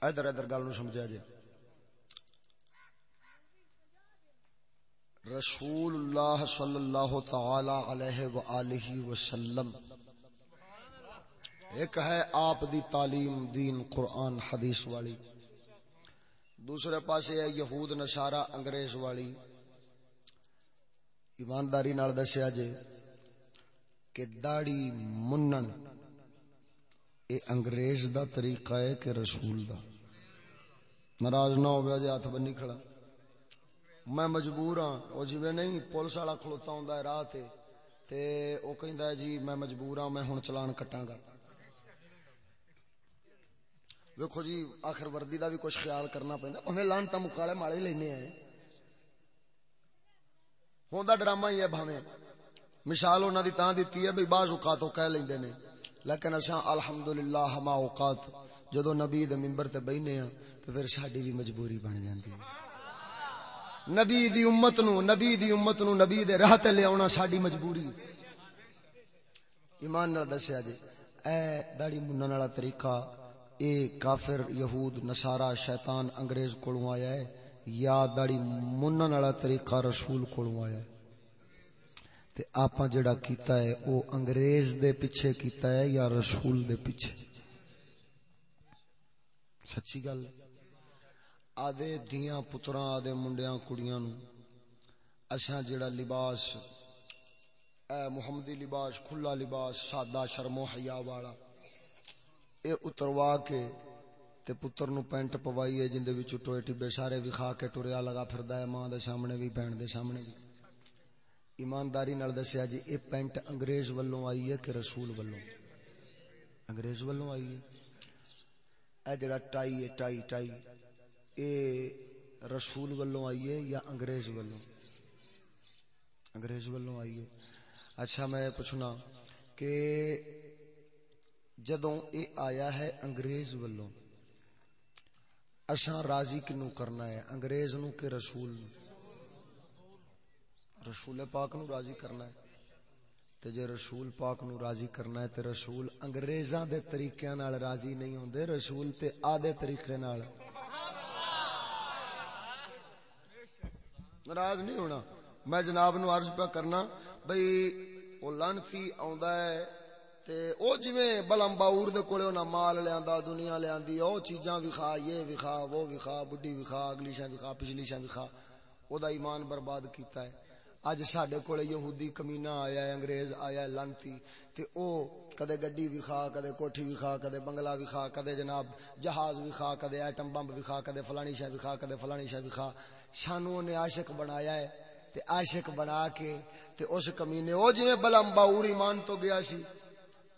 ادھر ادھر گل نو سمجھا جے۔ رسول اللہ صلی اللہ تعالی علیہ وآلہ وسلم۔ ایک ہے آپ دی تعلیم دین قرآن حدیث والی۔ دوسرے پاسے ہے یہود نشارہ انگریز والی۔ ایمانداری نال دسیا جے۔ کہ داڑی منن۔ اے انگریز دا طریقہ ہے کہ رسول دا۔ ناراض نہ ہو جے ہاتھ بنی کھڑا۔ میں مجبور ہاں۔ او جی نہیں، پولیس والا کھلوتا ہوندا ہے راہ تے۔ تے او کہندا ہے جی میں مجبور ہاں میں ہن چلان کٹاں گا۔ ویکھو جی آخر وردی دا بھی کچھ خیال کرنا پیندا۔ اونے لانتا مکالے مالے لینے ہیں ہوندا ڈرامہ ہی ہے بھاویں۔ مثال انہاں دی تاں دتی ہے بھئی بعض اوقات کہہ لیندے نے، لیکن اساں الحمدللہ ہما اوقات جدوں نبی دے منبر تے بیٹھنے ہاں تے پھر ساڈی بھی مجبوری بن جاندی ہے۔ نبی دی امت نو، نبی دی امت نو، نبی دے راہ تے لے آونا ساڈی مجبوری۔ ایمان نال دسیا جی اے داڑی منن والا طریقہ، اے کافر، یہود نصارا شیطان، انگریز کولوں آیا ہے، یا داڑی منن والا طریقہ، رسول کولوں آیا ہے۔ تے آپاں جڑا کیتا ہے او انگریز دے پیچھے کیتا ہے یا رسول دے پیچھے؟ سچی گل ہے۔ آدھے دیاں پتراں آدھے منڈیاں، کڑیاں نو اساں جڑا لباس، اے محمدی لباس، کھلا لباس، سادہ شرم و حیا والا، اے اتروا کے تے پتر نو پینٹ پوائی ہے جندے وچ ٹوئے ٹبے سارے وکھا کے ٹریا لگا پھردا ہے، ماں دے سامنے بھی بہن دے سامنے بھی ایمانداری نال دسیا جی اے پینٹ انگریز والوں آئی ہے کہ رسول والوں انگریز والوں آئی ہے۔ اے جڑا ٹائی ہے، ٹائی ٹائی۔ اے رسول والوں آئیے یا انگریز والوں انگریز والوں آئیے اچھا میں پوچھنا کہ جدوں اے آیا ہے انگریز والوں اساں راضی کنو کرنا ہے؟ انگریز نو کہ رسول نو رسول پاک نو راضی کرنا ہے۔ تے جے رسول پاک نو راضی کرنا ہے تے رسول انگریزاں دے طریقے نال راضی نہیں ہوندے، رسول تے آدھے طریقے نال۔ ناراض نہیں ہونا۔ میں جناب نو عرض پہ کرنا، بھئی او لانتی آوندا ہے تے او جویں بلم باور دے کولے انہاں مال لیاندا، دنیا لیاندی او چیزاں وکھا، یہ وکھا، وہ وکھا، بڈھی وکھا، اگلی شے وکھا، پچھلی شے وکھا۔ او دا ایمان برباد کیتا ہے۔ اج ساڈے کولے یہودی آیا ہے انگریز آیا ہے لانتی تے او کدے گڈی وکھا کدے کوٹھی وکھا کدے بنگلہ وکھا کدے جناب جہاز وکھا کدے ایٹم بم وکھا کدے فلانی شے وکھا کدے فلانی شے وکھا سانو نے عاشق بنایا ہے تے عاشق بنا کے تے اس کمینے او جویں بلم باور ایمان تو گیا سی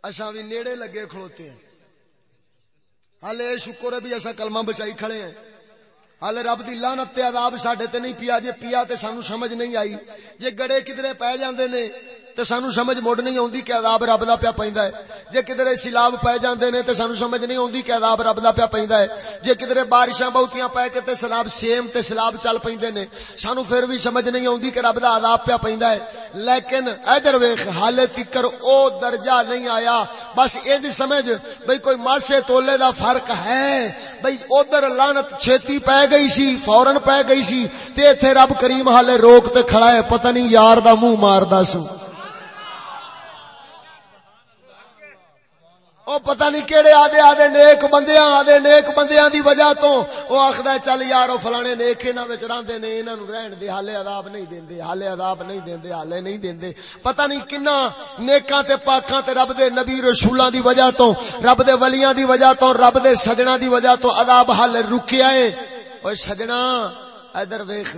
اساں بھی نیڑے لگے کھڑوتے ہیں حالے شکر ہے بھی ایسا کلمہ بچائی کھڑے ہیں ہال رب دی لعنت تے عذاب ساڈے تے نہیں پیا، جے پیا تے سانو سمجھ نہیں آئی، جے گڑے کدرے پے جاندے نے تے سانو سمجھ مڑ نہیں اوندی کہ عذاب رب دا پیا پیندا ہے۔ جے کدھرے سیلاب پے جاندے نے تے سانو سمجھ نہیں اوندی کہ عذاب رب دا پیا پیندا ہے۔ جے کدھرے بارشاں بہتیاں پے کے تے سیلاب سیم تے سیلاب چل پیندے نے۔ سانو پھر بھی سمجھ نہیں اوندی کہ رب دا عذاب پیا پیندا ہے۔ لیکن ادھر ویکھ، حالے تکر او درجہ نہیں آیا۔ بس انج سمجھ، بھئی کوئی ماسے تولے دا فرق ہے۔ بھئی ادھر لعنت چھتی پے گئی سی فورن پے گئی سی۔ تے ایتھے رب کریم حالے روک تے کھڑا ہے، پتہ نہیں یار دا منہ ماردا سو او پتہ نہیں کیڑے آدھے آدھے نیک بندیاں، آدھے نیک بندیاں دی وجہ تو او آکھدا چل یار، او فلانے نیک انہاں وچ رہندے نے، انہاں نو رہن دے، حالے عذاب نہیں دیندے، حالے عذاب نہیں دیندے، حالے نہیں دیندے۔ پتہ نہیں کنا نیکاں تے پاکاں تے رب دے نبی رسولاں دی وجہ تو، رب دے ولیاں دی وجہ تو، رب دے سجنا دی وجہ تو عذاب حال رکیا ہے۔ اوے سجنا، ادھر ویکھ،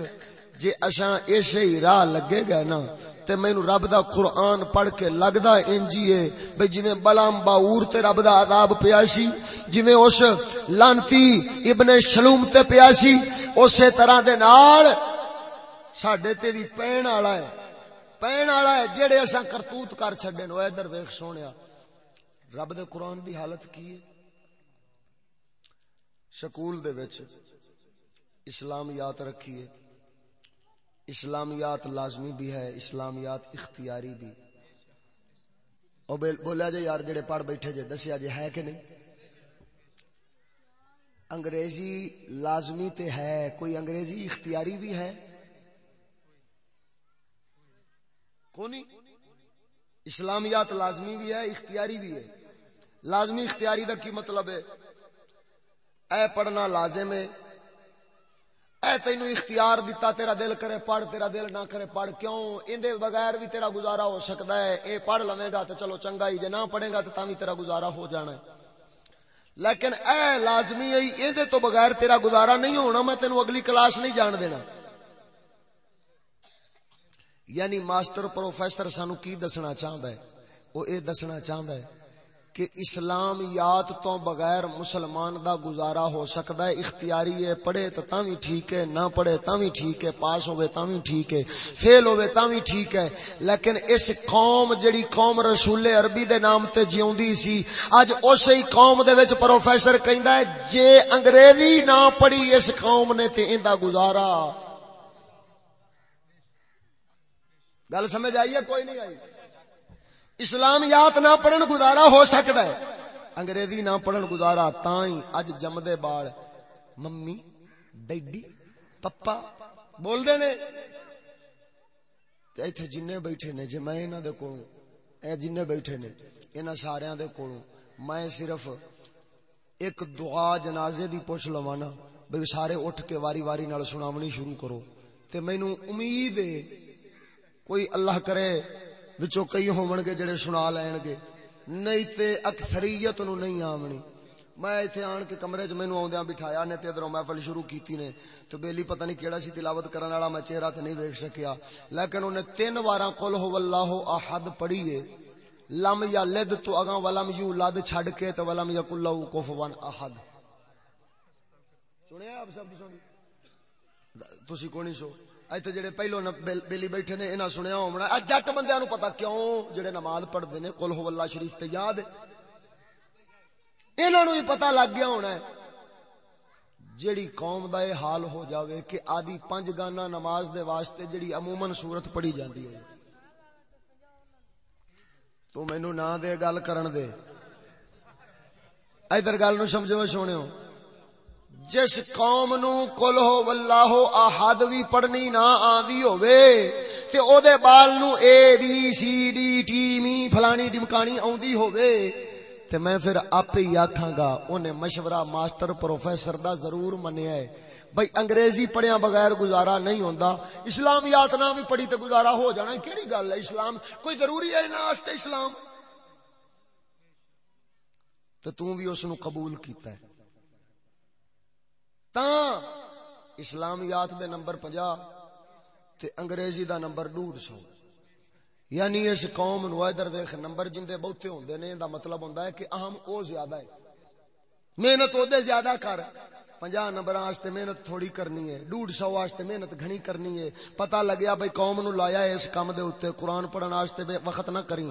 جے اساں ایسے ہی راہ لگے گئے نا تے مینو رب دا قرآن پڑھ کے لگدا انجی ہے۔ بھئی جویں بلام باور تے رب دا عذاب پیا سی، جویں اس لانتی ابن شلوم تے پیا سی، اسی طرح دے نال ساڈے تے بھی پین والا ہے۔ پین والا ہے جڑے اساں کرتوت کر چھڈے نو۔ ادھر ویکھ سونیا، رب دے قرآن دی حالت کی ہے؟ سکول دے وچ اسلامیات رکھی ہے اسلامیات لازمی بھی ہے، اسلامیات اختیاری بھی۔ او بولیا جی یار جڑے پڑھ بیٹھے جے، دسیا جے ہے کہ نہیں؟ انگریزی لازمی تے ہے، کوئی انگریزی اختیاری بھی ہے؟ کونی؟ اسلامیات لازمی بھی ہے، اختیاری بھی ہے۔ لازمی اختیاری دا کی مطلب ہے؟ اے پڑھنا لازم ہے اے تینو اختیار دیتا تیرا دل کرے پڑھ، تیرا دل نہ کرے پڑھ، کیوں؟ اندے بغیر بھی تیرا گزارا ہو سکتا ہے۔ اے پڑھ لویں گا تو چلو چنگا ہی، جے نہ پڑھے گا تو تاوی تیرا گزارا ہو جانا ہے۔ لیکن اے لازمی ہے اندے تو بغیر تیرا گزارا نہیں ہونا، میں تینو اگلی کلاس نہیں جان دینا۔ یعنی ماسٹر پروفیسر سانو کی دسنا چاہتا ہے؟ وہ اے دسنا چاہتا ہے کہ اسلامیات تو بغیر مسلمان دا گزارا ہو سکتا ہے۔ اختیاری ہے، پڑھے تو تاوی ٹھیک ہے، نہ پڑھے تاوی ٹھیک ہے، پاس ہوئے تاوی ٹھیک ہے، فیل ہوئے تاوی ٹھیک ہے۔ لیکن اس قوم جڑی قوم رسول عربی دے نام تے جیوندی سی اج اسی قوم دے وچ پروفیسر کہندا ہے، جے انگریزی نہ پڑھی اس قوم نے تے ایندا گزارا۔ گل سمجھ آئی ہے؟ کوئی نہیں آئی۔ اسلامیات نہ پڑھن گزارا ہو سکتا ہے۔ انگریزی نہ پڑھن گزارا تائیں اج جمدے بال۔ ممی، ڈیڈی، پپا بول دے نے ایتھے جننے بیٹھے نے، جے میں انہاں دے کولوں، اے جننے بیٹھے نے، انہاں ساریاں دے کولوں، میں صرف ایک دعا جنازے دی پوچھ لواں بھئی سارے اٹھ کے واری واری نال سناونی شروع کرو۔ تے مینوں امید ہے، کوئی اللہ کرے وچوں کئی ہون گے جڑے سنا لین گے۔ نہیں تے اکثریت نو نہیں آونی۔ میں ایتھے آن کے کمرے چ مینوں اوندیاں بٹھایا نے تے ادھروں محفل شروع کیتی نے۔ تو بیلی پتہ نہیں کیڑا سی تلاوت کرن والا میں چہرہ تے نہیں ویکھ سکیا۔ لیکن انہیں تین واراں قل هو اللہ احد پڑھی ہے۔ لم یلد تو اگاں ولم یولد چھڈ کے تے ولم یکل له کفوا احد۔ سنیا آپ سب سنی؟ تسی کونی سو؟ ایتھے جڑے پہلو بیلی بیٹھے نے انہاں سنیا ہونا اج جٹ بندیاں نو پتہ کیوں جڑے نماز پڑھدے نے قل هو اللہ شریف تے یاد انہاں نو بھی پتہ لگ گیا ہونا ہے جیڑی قوم دا اے حال ہو جاوے کہ آدی پنج گانا نماز دے واسطے جیڑی عموماً صورت پڑھی جاندی ہے تو مینوں نہ دے گل کرن دے ادھر گل نو سمجھو سونےو جس قوم نو کل ہو واللہ احد وی پڑھنی نہ آندی ہووے، تے او دے بال نو اے بی سی ڈی ٹی می فلانی ڈمکانی اوندی ہووے۔ تے میں پھر آپ ہی آکھاں گا اونے مشورہ ماسٹر پروفیسر دا ضرور منیا ہے۔ بھئی انگریزی پڑھیا بغیر گزارا نہیں ہوندا، اسلامیات نہ بھی پڑھی تے گزارا ہو جانا کیڑی گل ہے اسلام؟ کوئی ضروری ہے نا واسطے اسلام؟ تو تو بھی اس نو قبول کیتا ہے۔ تا اسلامیات دے نمبر پنجا تے انگریزی دا نمبر ڈوڑ سو۔ یعنی اس قوم نو ادھر ویکھ نمبر جندے بہتے ہوندے نے، دا مطلب ہوندا ہے کہ اہم او زیادہ ہے۔ محنت او دے زیادہ کر۔ پنجا نمبر واسطے محنت تھوڑی کرنی ہے۔ ڈوڑ سو واسطے محنت گھنی کرنی ہے۔ پتہ لگیا بھائی قوم نو لایا ہے اس کام دے اوتے، قرآن پڑھن واسطے وقت نہ کریں۔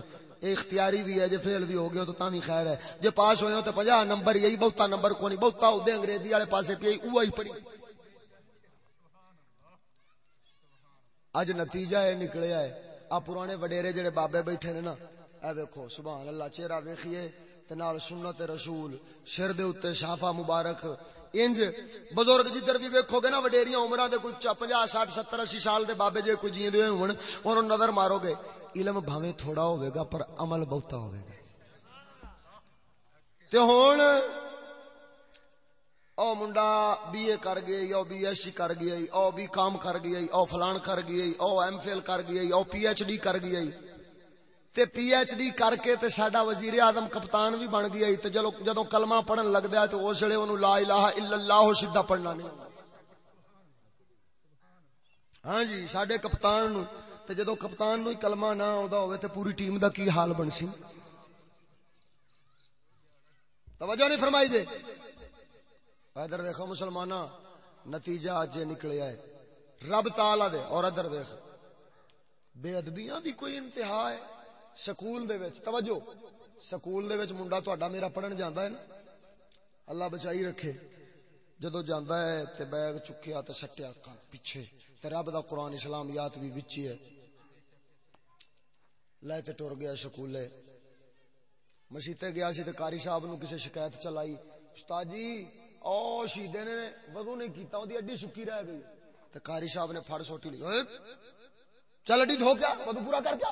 اختیاری بھی ہے، جے فیل بھی ہو گیا تو تاں خیر ہے۔ جے پاس ہوئے ہو تو پنجا نمبر یہی، بہتا نمبر کو نہیں، بہتا او انگریزی والے پاسے پی ہی پڑھی اج نتیجہ ہے نکلیا ہے۔ آ پرانے وڈیرے جڑے بابے بیٹھے نے نا، اے ویکھو، سبحان اللہ، چہرہ ویکھیے تے نال سنت رسول، سر دے اوتے شافا مبارک۔ انج بزرگ جدھر بھی ویکھو گے نا، وڈیریاں عمراں دے کوئی 50 60 70 80 سال دے بابے جے کوئی جیندے ہون انہاں نظر مارو گے۔ علم بھاویں تھوڑا ہوے گا، پر عمل بہتا ہوے گا۔ تے ہن او منڈا بی اے کر گئی، او بی ایس سی کر گئی، او بی کام کر گئی، او فلان کر گئی، او ایم فل کر گئی، او پی ایچ ڈی کر گئی۔ تے پی ایچ ڈی کر کے تے ساڈا وزیر اعظم کپتان بھی بن گیا تے جلو جدوں کلمہ پڑھن لگدا ہے تے اس ویلے اونوں لا الہ الا اللہ سیدھا پڑھنا نہیں ہاں جی ساڈے کپتان نو تے جدوں کپتان نو ہی کلمہ نہ آوندا ہوے تے پوری ٹیم دا کی حال بن سی توجہ نہیں فرمائی جی۔ جے ادھر دیکھو مسلمانہ نتیجہ اج نکلیا ہے۔ رب تعالی دے اور ادھر دیکھ بے ادبیاں دی کوئی انتہا ہے سکول دے وچ۔ توجہ، سکول دے وچ منڈا تہاڈا میرا پڑھن جاندا ہے نا۔ اللہ بچائی رکھے۔ جدو جاندا ہے تے بیگ چکیا تے سٹیا پیچھے۔ تے رب دا قرآن اسلام یاد بھی وچ ہے۔ لے تے ٹر گیا سکولے مسیتے گیا سی تے قاری صاحب نو کسے شکایت چلائی استاد جی او شہیدے نے وضو نہیں کیتا اودی اڈی سکی رہ گئی تے قاری صاحب نے پھڑ سوٹی لی اوئے چل اڈی دھو کیا وضو پورا کر کیا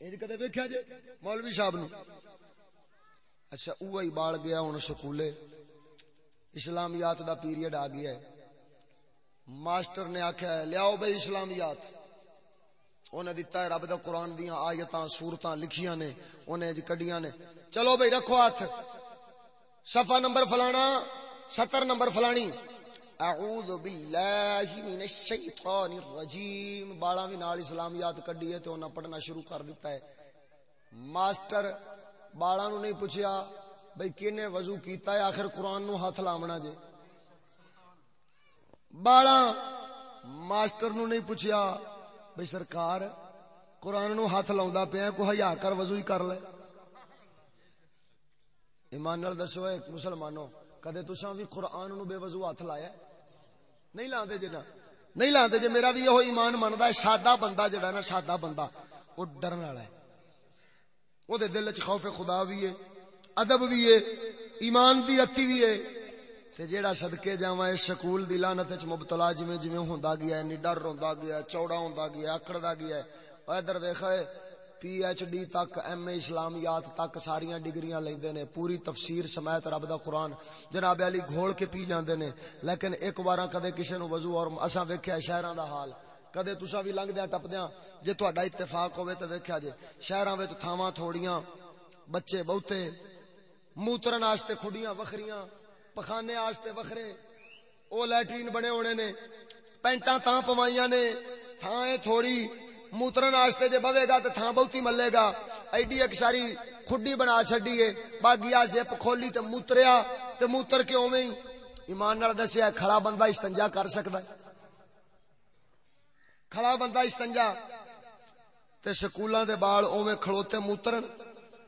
اج کدے ویکھیا جے مولوی صاحب نو اچھا اوہی بال گیا ہن سکولے اسلامیات دا پیریڈ آ گیا ہے ماسٹر نے آکھیا ہے لیاؤ بھائی اسلامیات انہیں دیتا ہے رب دا قرآن دیاں آیتاں سورتاں لکھیاں نے، انہیں جی کڈیاں نے۔ چلو بھائی رکھو ہاتھ۔ صفحہ نمبر فلانا، ستر نمبر فلانی۔ اعوذ باللہ من الشیطان الرجیم۔ بالا بھی نال اسلامیات کڈی ہے تو انہاں پڑھنا شروع کر دیتا ہے۔ ماسٹر بالا نو نہیں پوچھیا بھئی کینے وضو کیتا ہے؟ آخر قرآن نو ہاتھ لامنا جے۔ بالا ماسٹر نو نہیں پوچھیا بھئی سرکار، قرآن نو ہاتھ لاؤندا پیا کو حیا کر، وضو ہی کر لے۔ ایمان نال دسو، ایک مسلمانوں کدے تساں بھی قرآن نو بے وضو ہاتھ لایا نہیں لاندے جے نا، نہیں لاندے جے، میرا بھی یہ ایمان مندا ہے، سادہ بندہ جڑا نا، سادہ بندہ، وہ ڈرن والا ہے۔ او دے دل وچ خوف خدا بھی ہے، ادب بھی ہے، ایمان دی رتی بھی ہے۔ تے جیڑا صدکے جاواں اس سکول دی لعنت وچ مبتلا جویں جویں ہوندا گیا ہے نی ڈر ہوندا گیا ہے، چوڑا ہوندا گیا ہے، اکڑدا گیا ہے۔ او ادھر ویکھے پی ایچ ڈی تک ایم اے اسلامیات تک ساریاں ڈگریاں لیندے نے، پوری تفسیر سمیت رب دا قرآن۔ جناب علی گھول کے پی جاندے نے، لیکن ایک بار کدے کسے نو وضو اور اساں ویکھیا شہراں دا حال۔ کدے تساں بھی لنگدیاں، ٹپدیاں۔ جے تہاڈا اتفاق ہوے تے ویکھیا جے۔ شہراں وچ تھاواں تھوڑیاں، بچے بہتے، موترن واسطے کھڈیاں، وکھریاں۔ پخانے واسطے وکھرے او لیٹرین بنے ہونے نے، پینٹاں تاں پوائیاں نے۔ تھاں اے تھوڑی موترن واسطے جے بوے گا تے تھاں بہتی ملے گا۔ ایڈی ایک ساری کھڈی بنا چھڈی ہے باگیا زپ کھولی تے موتریا تے موتر کے اوویں ایمان نال دسیا کھڑا بندہ استنجا کر سکدا ہے۔ کھڑا بندہ استنجا تے سکولاں دے بال اوویں کھڑوتے موترن۔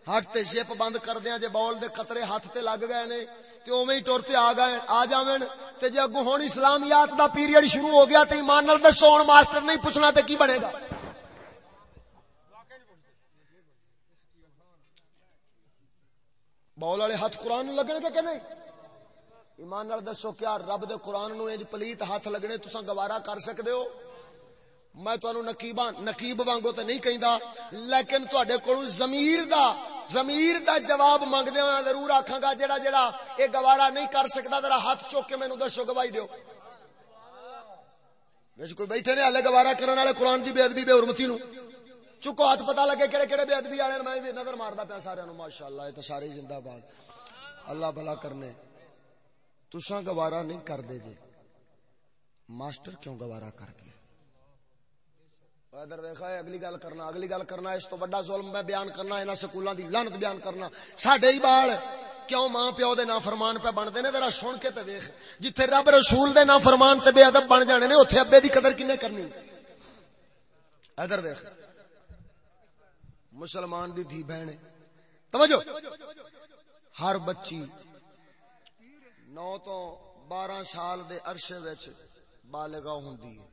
ہٹ تے زپ بند کر دیاں جے بال دے قطرے ہاتھ تے لگ گئے نے تے اوویں ہی ٹرتے آ گئے، آ جاویں۔ تے جے اگوں ہن اسلامیات دا پیریڈ شروع ہو گیا تے ایمان نال دسو، ہن ماسٹر نہیں پوچھنا تے کی بنے گا؟ بول والے ہاتھ قرآن لگنے گے کہ نہیں؟ ایمان نال دسو کیا رب دے قرآن نو انج پلیت ہاتھ لگنے تسا گوارا کر سکتے ہو؟ میں تانوں نقیباں نقیب وانگو تے نہیں کہندا، لیکن تواڈے کولوں ضمیر دا ضمیر دا جواب منگدے ہاں ضرور آکھاں گا جڑا جڑا اے گوارا نہیں کر سکدا، ذرا ہاتھ چوک کے مینوں دسو، گواہی دیو۔ ویسے کوئی بیٹھے نے، ہلے گوارا کرن والے قرآن دی بے ادبی، بے حرمتی نو چکو ہاتھ پتہ لگے کہڑے کہڑے بے ادبی والے میں بھی نظر ماردا پیا سارے نو ماشاءاللہ اے تے سارے زندہ باد۔ اللہ بھلا کرنے۔ تساں گوارا نہیں کر دے جے۔ ماسٹر کیوں گوارا کر گیا؟ ادھر دیکھا اگلی گل کرنا، اگلی گل کرنا، اس تو بڑا ظلم میں بیان کرنا، انہاں سکولاں دی لعنت بیان کرنا۔ ساڈے ہی بال کیوں ماں پیو دے نافرمان پہ بنتے نے؟ ذرا سن کے تے ویکھ۔ جتھے رب رسول دے نافرمان تے بے ادب بن جانے نے، اوتھے ابے دی قدر کنے کرنی؟ ادھر دیکھ مسلمان دی دھی بہن توجہ۔ ہر بچی نو تو بارہ سال دے عرصے وچ بالغا ہوندی ہے۔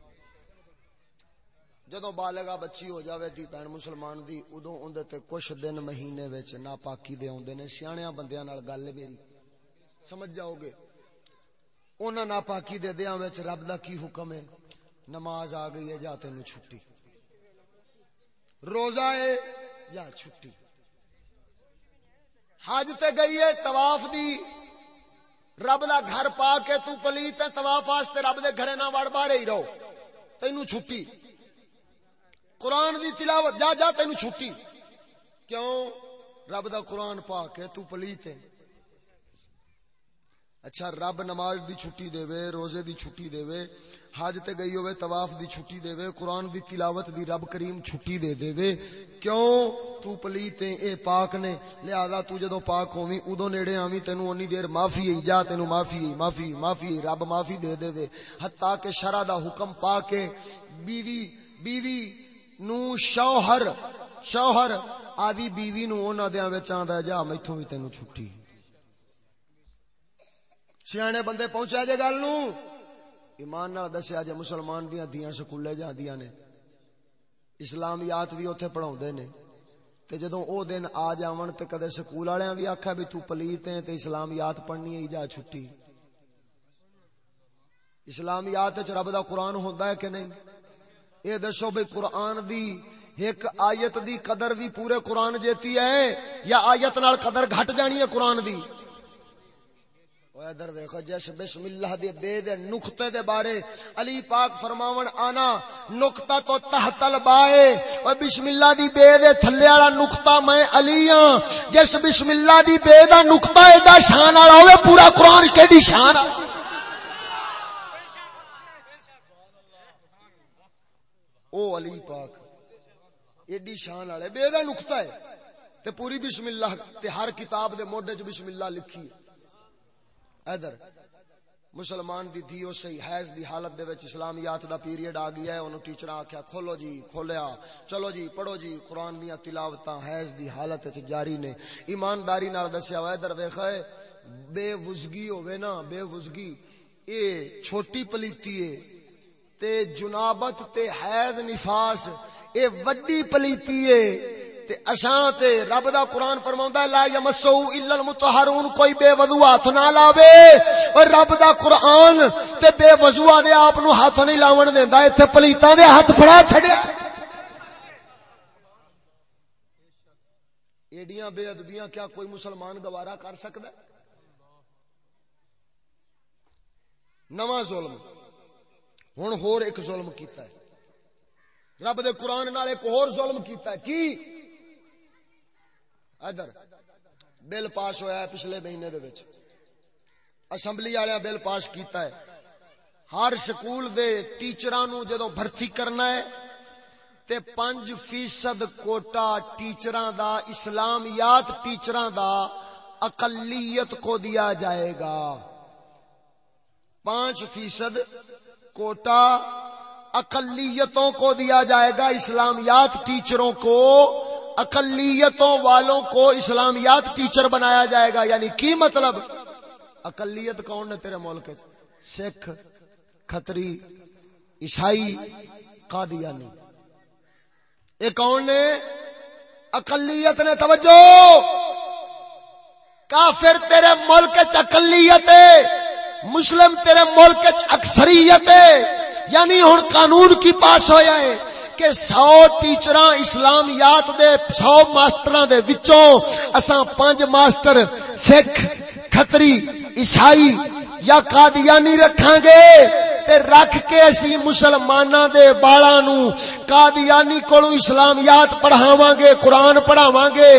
جدو بالغا بچی ہو جاوے دی بہن مسلمان دی ادو اندر تے کچھ دن مہینے وچ ناپاکی دے اوندے نے سیاںیاں بندیاں نال گل میری۔ سمجھ جاؤ گے؟ انہاں ناپاکی دے دیاں وچ رب دا کی حکم ہے؟ نماز آ گئی ہے، جا تینوں چھٹی۔ روزہ ہے، یا چھٹی۔ حج تے گئی ہے، طواف دی۔ رب دا گھر پا کے تو پلیت ہے، طواف واسطے رب دے گھرے نہ وڑ باہر ہی رہو۔ تینوں چھٹی۔ قرآن دی تلاوت، جا جا تین چھٹی۔ کیوں؟ رب دا قرآن پا کے تو پلیت ہے۔ اچھا رب نماز دی چھٹی دے وے روزے دی چھٹی دے وے حج تے گئی ہوئے، طواف دی چھٹی دے وے قرآن دی تلاوت دی رب کریم چھٹی دے دے۔ وے کیوں؟ تو پلیت ہے اے پاک نے۔ لہذا تو جدو پاک ہوویں اودو نیڑے آویں، تینو اونی دیر معافی ہے جا، تینو معافی ہے معافی معافی رب معافی دے دے۔ وے حتا کہ شرع دا حکم پا کے بیوی بیوی نو شوہر شوہر آدی بیوی نو اونا دیاں وچ آندا جا میتھوں وی تینو چھٹی۔ سیانے بندے پہنچا جے گل نو۔ ایمان نال دسیا جے مسلمان دیاں دیاں سکولے جاندیاں نے۔ اسلامیات بھی اوتھے پڑھاوندے نے۔ تے جدوں او دن آ جاون تے کدے سکول والےاں بھی آکھیا بھی تو پلیت ہے تے اسلامیات پڑھنی ہے جا چھٹی۔ اسلامیات وچ رب دا قرآن ہوندا ہے کہ نہیں؟ اے دسو بھائی قرآن دی ایک آیت دی قدر بھی پورے قرآن جیتی ہے یا آیت نال قدر گھٹ جانی ہے قرآن دی؟ ادھر ویکھو، جس بسم اللہ دے بے دے نقطے دے بارے علی پاک فرماون، آنا نقطہ تو تحت البائے، او بسم اللہ دی بے دے تھلے والا نقطہ میں علی ہاں۔ جس بسم اللہ دی بے دا نقطہ ایڈا شان والا ہوے پورا قرآن کیڑی شان او علی پاک، ایڈی شان والے بے دا نقطہ ہے۔ تے پوری بسم اللہ تے ہر کتاب دے موڈے چ بسم اللہ لکھی ہے۔ ادھر، مسلمان دی دھیو سی حیض دی حالت دے وچ اسلامیات دا پیریڈ آ گیا ہے، اونوں ٹیچر آکھیا، کھولو جی کھولیا۔ چلو جی پڑھو جی قرآن دیاں تلاوتاں حیض دی حالت وچ جاری نے۔ ایمانداری نال دسیا ہوا، ادھر ویکھا ہے، بے وزگی ہوے نا، بے وزگی۔ اے چھوٹی پلیتی ہے تے جنابت تے حیض نفاس، اے وڈی پلیتی ہے تے اساں تے رب دا قرآن فرماوندا لا یمسو الا المطہرون، کوئی بے وضو ہاتھ نہ لاوے۔ اور رب دا قرآن تے بے وضو دے آپ نو ہاتھ نہیں لاون دیندا، ایتھے پلیتاں دے ہاتھ پھڑا چھڈیا ایڈیاں بے ادبیاں کیا کوئی مسلمان گوارا کر سکدا ہے؟ نواں ظلم۔ ہوں ہور ایک ظلم کیتا ہے۔ رب دے قرآن نال ایک اور ظلم کیتا ہے۔ کی؟ ادھر، بل پاس ہویا ہے پچھلے مہینے دے وچ۔ اسمبلی والے بل پاس کیتا ہے۔ ہر سکول دے ٹیچراں نو جدوں بھرتی کرنا ہے، تے پنج فیصد کوٹا ٹیچراں دا اسلامیات ٹیچراں دا اقلیت کو دیا جائے گا۔ پانچ فیصد کوٹا اقلیتوں کو دیا جائے گا، اسلامیات ٹیچروں کو، اقلیتوں والوں کو اسلامیات ٹیچر بنایا جائے گا۔ یعنی کی مطلب؟ اقلیت کون نے تیرے ملک سکھ، کھتری، عیسائی، قادیانی۔ یہ کون نے اقلیت نے، توجہ! کافر تیرے ملک اقلیت مسلم تیرے ملک اکثریت یعنی ہوں قانون کی پاس ہوا ہے کہ سو ٹیچر اسلامیات دے، سو ماسٹر دے وچوں اساں پانچ ماسٹر سکھ، کھتری، عیسائی یا قادیانی رکھاں گے۔ تے رکھ کے اسی مسلماناں دے بالاں نو قادیانی کولوں اسلامیات پڑھاواں گے قرآن پڑھاواں گے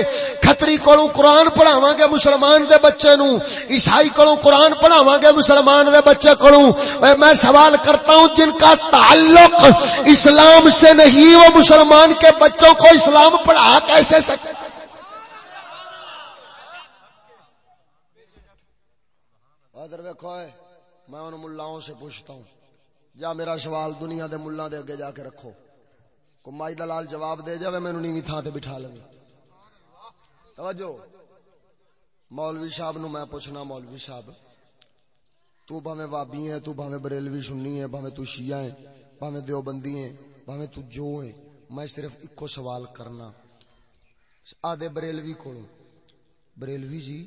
کھتری کولوں قرآن پڑھاواں گے مسلمان دے بچے نو عیسائی کولوں قرآن پڑھاواں گے مسلمان دے بچے کولوں۔ میں سوال کرتا ہوں، جن کا تعلق اسلام سے نہیں، وہ مسلمان کے بچوں کو اسلام پڑھا کیسے سکتے؟ ادھر ویکو میں ان ملاؤں سے پوچھتا ہوں۔ یا میرا سوال دنیا دے ملا دے اگے جا کے رکھو۔ کو مائی دلال جواب دے جاوے، میں نیوی تھان تے بٹھا لوں توجہ۔ مولوی صاحب نو میں پوچھنا، مولوی صاحب، تو بھاویں وابی ہے تو بھاویں بریلوی سننی ہے بھاویں تو شیعہ ہے بھاویں دیوبندی ہے بھاویں تو جو ہے میں صرف اکو سوال کرنا۔ آدھے بریلوی کولوں۔ بریلوی جی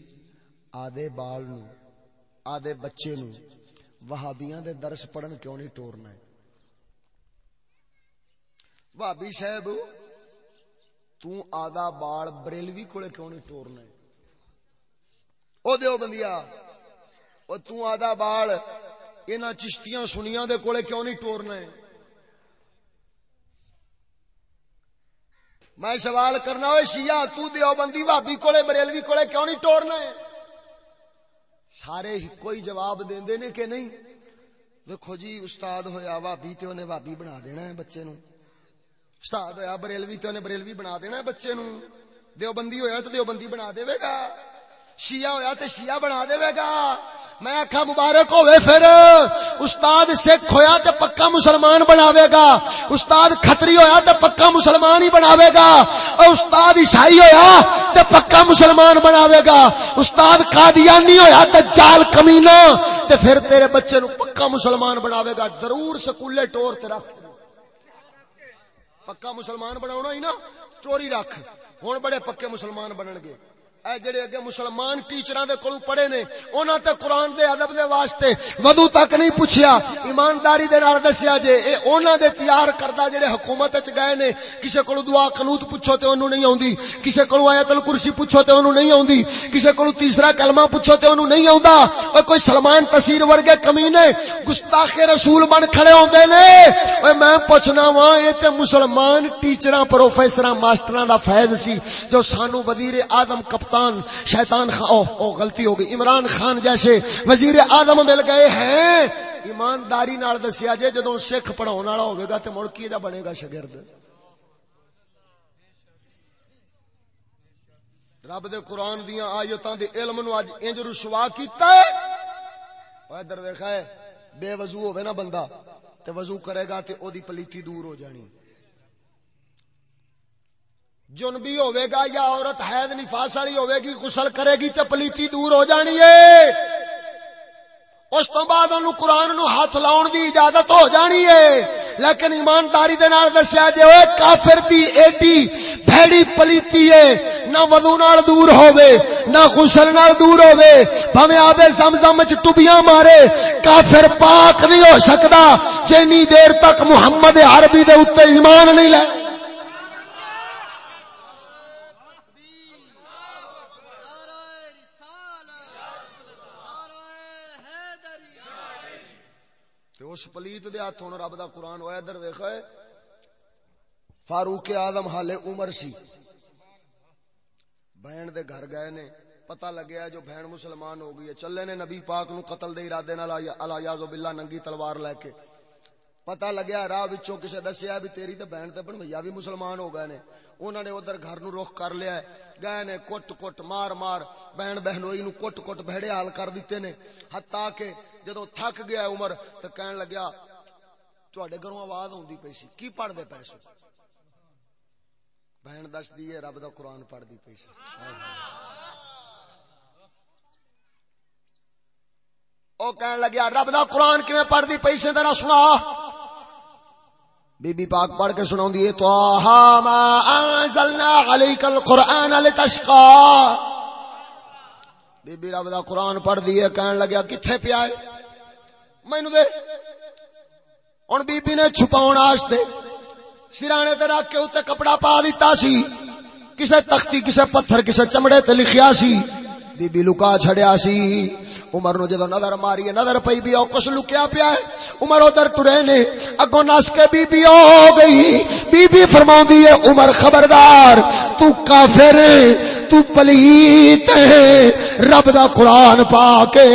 آدھے بال نو آدھے بچے نو وہابیاں دے درس پڑھن کیوں نہیں ٹورنا ہے؟ وہابی صاحب، تو آدھا بال بریلوی کولے کیوں نہیں ٹورنا ہے؟ او دیو بندیا، او تو آدھا بال اینا چشتیاں سنیاں دے کولے کیوں نہیں ٹورنا ہے؟ میں سوال کرنا ہوئے، شیعہ، تو دیو بندی بھابی کولے بریلوی کولے کیوں نہیں ٹورنا ہے؟ سارے کوئی جواب دیندے نے کہ نہیں؟ دیکھو جی استاد ہویا بھابی تے انہیں بھابی بنا دینا ہے بچے نو استاد ہویا بریلوی تے انہیں بریلوی بنا دینا ہے بچے نو دیوبندی ہویا تو دیوبندی بنا دے گا۔ شیعہ ہویا تے شیعہ بنا دے گا۔ میں آخا مبارک ہوئے پھر۔ استاد سکھ ہویا تے پکا مسلمان بناوے گا۔ استاد کھتری ہویا تے پکا مسلمان ہی بناوے گا۔ اور استاد عیسائی ہویا تے پکا مسلمان بناوے گا۔ استاد قادیانی ہویا تے جال کمینا تے پھر تیرے بچے نو پکا مسلمان بناوے گا۔ ضرور سکولے ٹور تے رکھ۔ پکا مسلمان بناونا ہی نا، چوری رکھ۔ ہن بڑے پکے مسلمان بنن گے۔ اے جڑے اگے مسلمان ٹیچراں دے کولوں پڑھے نے، انہاں تے قرآن دے ادب دے واسطے وضو تک نہیں پوچھیا۔ ایمانداری دے نال دسیا جے، اے انہاں دے تیار کردا جڑے حکومت وچ گئے نے، کسے کولوں دعا قنوت پوچھو تے اونوں نہیں اوندی کسے کولوں آیت الکرسی پوچھو تے اونوں نہیں اوندی کسے کولوں تیسرا کلمہ پوچھو تے اونوں نہیں اوندا او کوئی سلمان تصیر ورگے کمینے گستاخ رسول بن کھڑے ہوندے نے۔ اوے میں پوچھنا وا، اے تے مسلمان ٹیچراں، پروفیسراں، ماسٹراں دا فیض سی جو سانو وزیر اعظم کپتان شیطان شیطان خان او, او غلطی ہو گئی۔ عمران خان جیسے وزیر اعظم مل گئے ہیں۔ ایمانداری نال دسیا جے جدوں سکھ پڑھاون والا ہوے گا تے مڑ کی جا بنے گا شاگرد؟ رب دے قرآن دیاں آیتاں دے علم نو اج انج رسوا کیتا ہے۔ او ادھر ویکھا ہے بے وضو ہوے نا بندہ تے وضو کرے گا تے او دی پلیتی دور ہو جانی۔ جنبی ہوے گا، یا عورت حید نفاس والی ہوے گی، غسل کرے گی، تے پلیتی دور ہو جانی ہے۔ اس تو بعد انہوں قرآن نو ہاتھ لاؤن دی اجازت ہو جانی ہے۔ لیکن ایمانداری دے نال دسیا جے اوے کافر دی ایڈی بھڑی پلیتی ہے۔ نہ وضو نال دور ہووے، نہ غسل نال دور ہووے۔ بھویں آبے زمزم وچ ٹبیاں مارے، کافر پاک نہیں ہو سکدا جنی دیر تک محمد عربی دے اوتے ایمان نہیں لے اس پلیت دے ہاتھ ہوں رب دا قرآن ہوا ادھر ویخ فاروق آدم حالے عمر سی۔ بہن دے گھر گئے نے، پتہ لگیا جو بہن مسلمان ہو گئی ہے۔ چلے نے نبی پاک نو قتل دے ارادے نال آیا یازو باللہ ننگی تلوار لے کے۔ پتہ لگیا راہ وچوں کسے دسیا بھی تیری تے بہن تے بھیا بھی مسلمان ہو گئے نے انہوں نے ادھر گھر نو رخ کر لیا ہے گئے نے کٹ کٹ مار مار بہن بہنوئی نو کٹ کٹ بہڑے حال کر دیتے نے حتا کہ جدو تھک گیا عمر تو کہن لگیا تواڈے گھروں آواز اوندی پئی سی کی پڑھ دے پیسے بہن دس دی رب دا قرآن پڑھ دی پئی سی او کہن لگیا رب دا قرآن کیویں پڑھ دی پئی سی ذرا سنا بی بی پاک پڑھ کے سناؤں دیئے تو ما انزلنا علیک القرآن لتشقا. بی بی رب دا قرآن پڑھ دیئے کہنے لگیا، کتھے پیا ہے؟ میں دے۔ ان بی بی نے چھپاؤن آشتے، سرانے تے رکھ کے ہوتے کپڑا پا دیتا سی، کسے تختی، کسے پتھر، کسے چمڑے تے لکھیا سی۔ بی بی لکا چھڑیا سی۔ عمر نو جدو نظر ماری نظر پئی بھی او کچھ لکیا پیا ہے۔ عمر ادھر ٹرے نے اگو نس کے بی بی ہو گئی۔ بی بی فرماوندی ہے، عمر خبردار، تو کافر، تو پلیت ہے، رب دا قرآن پا کے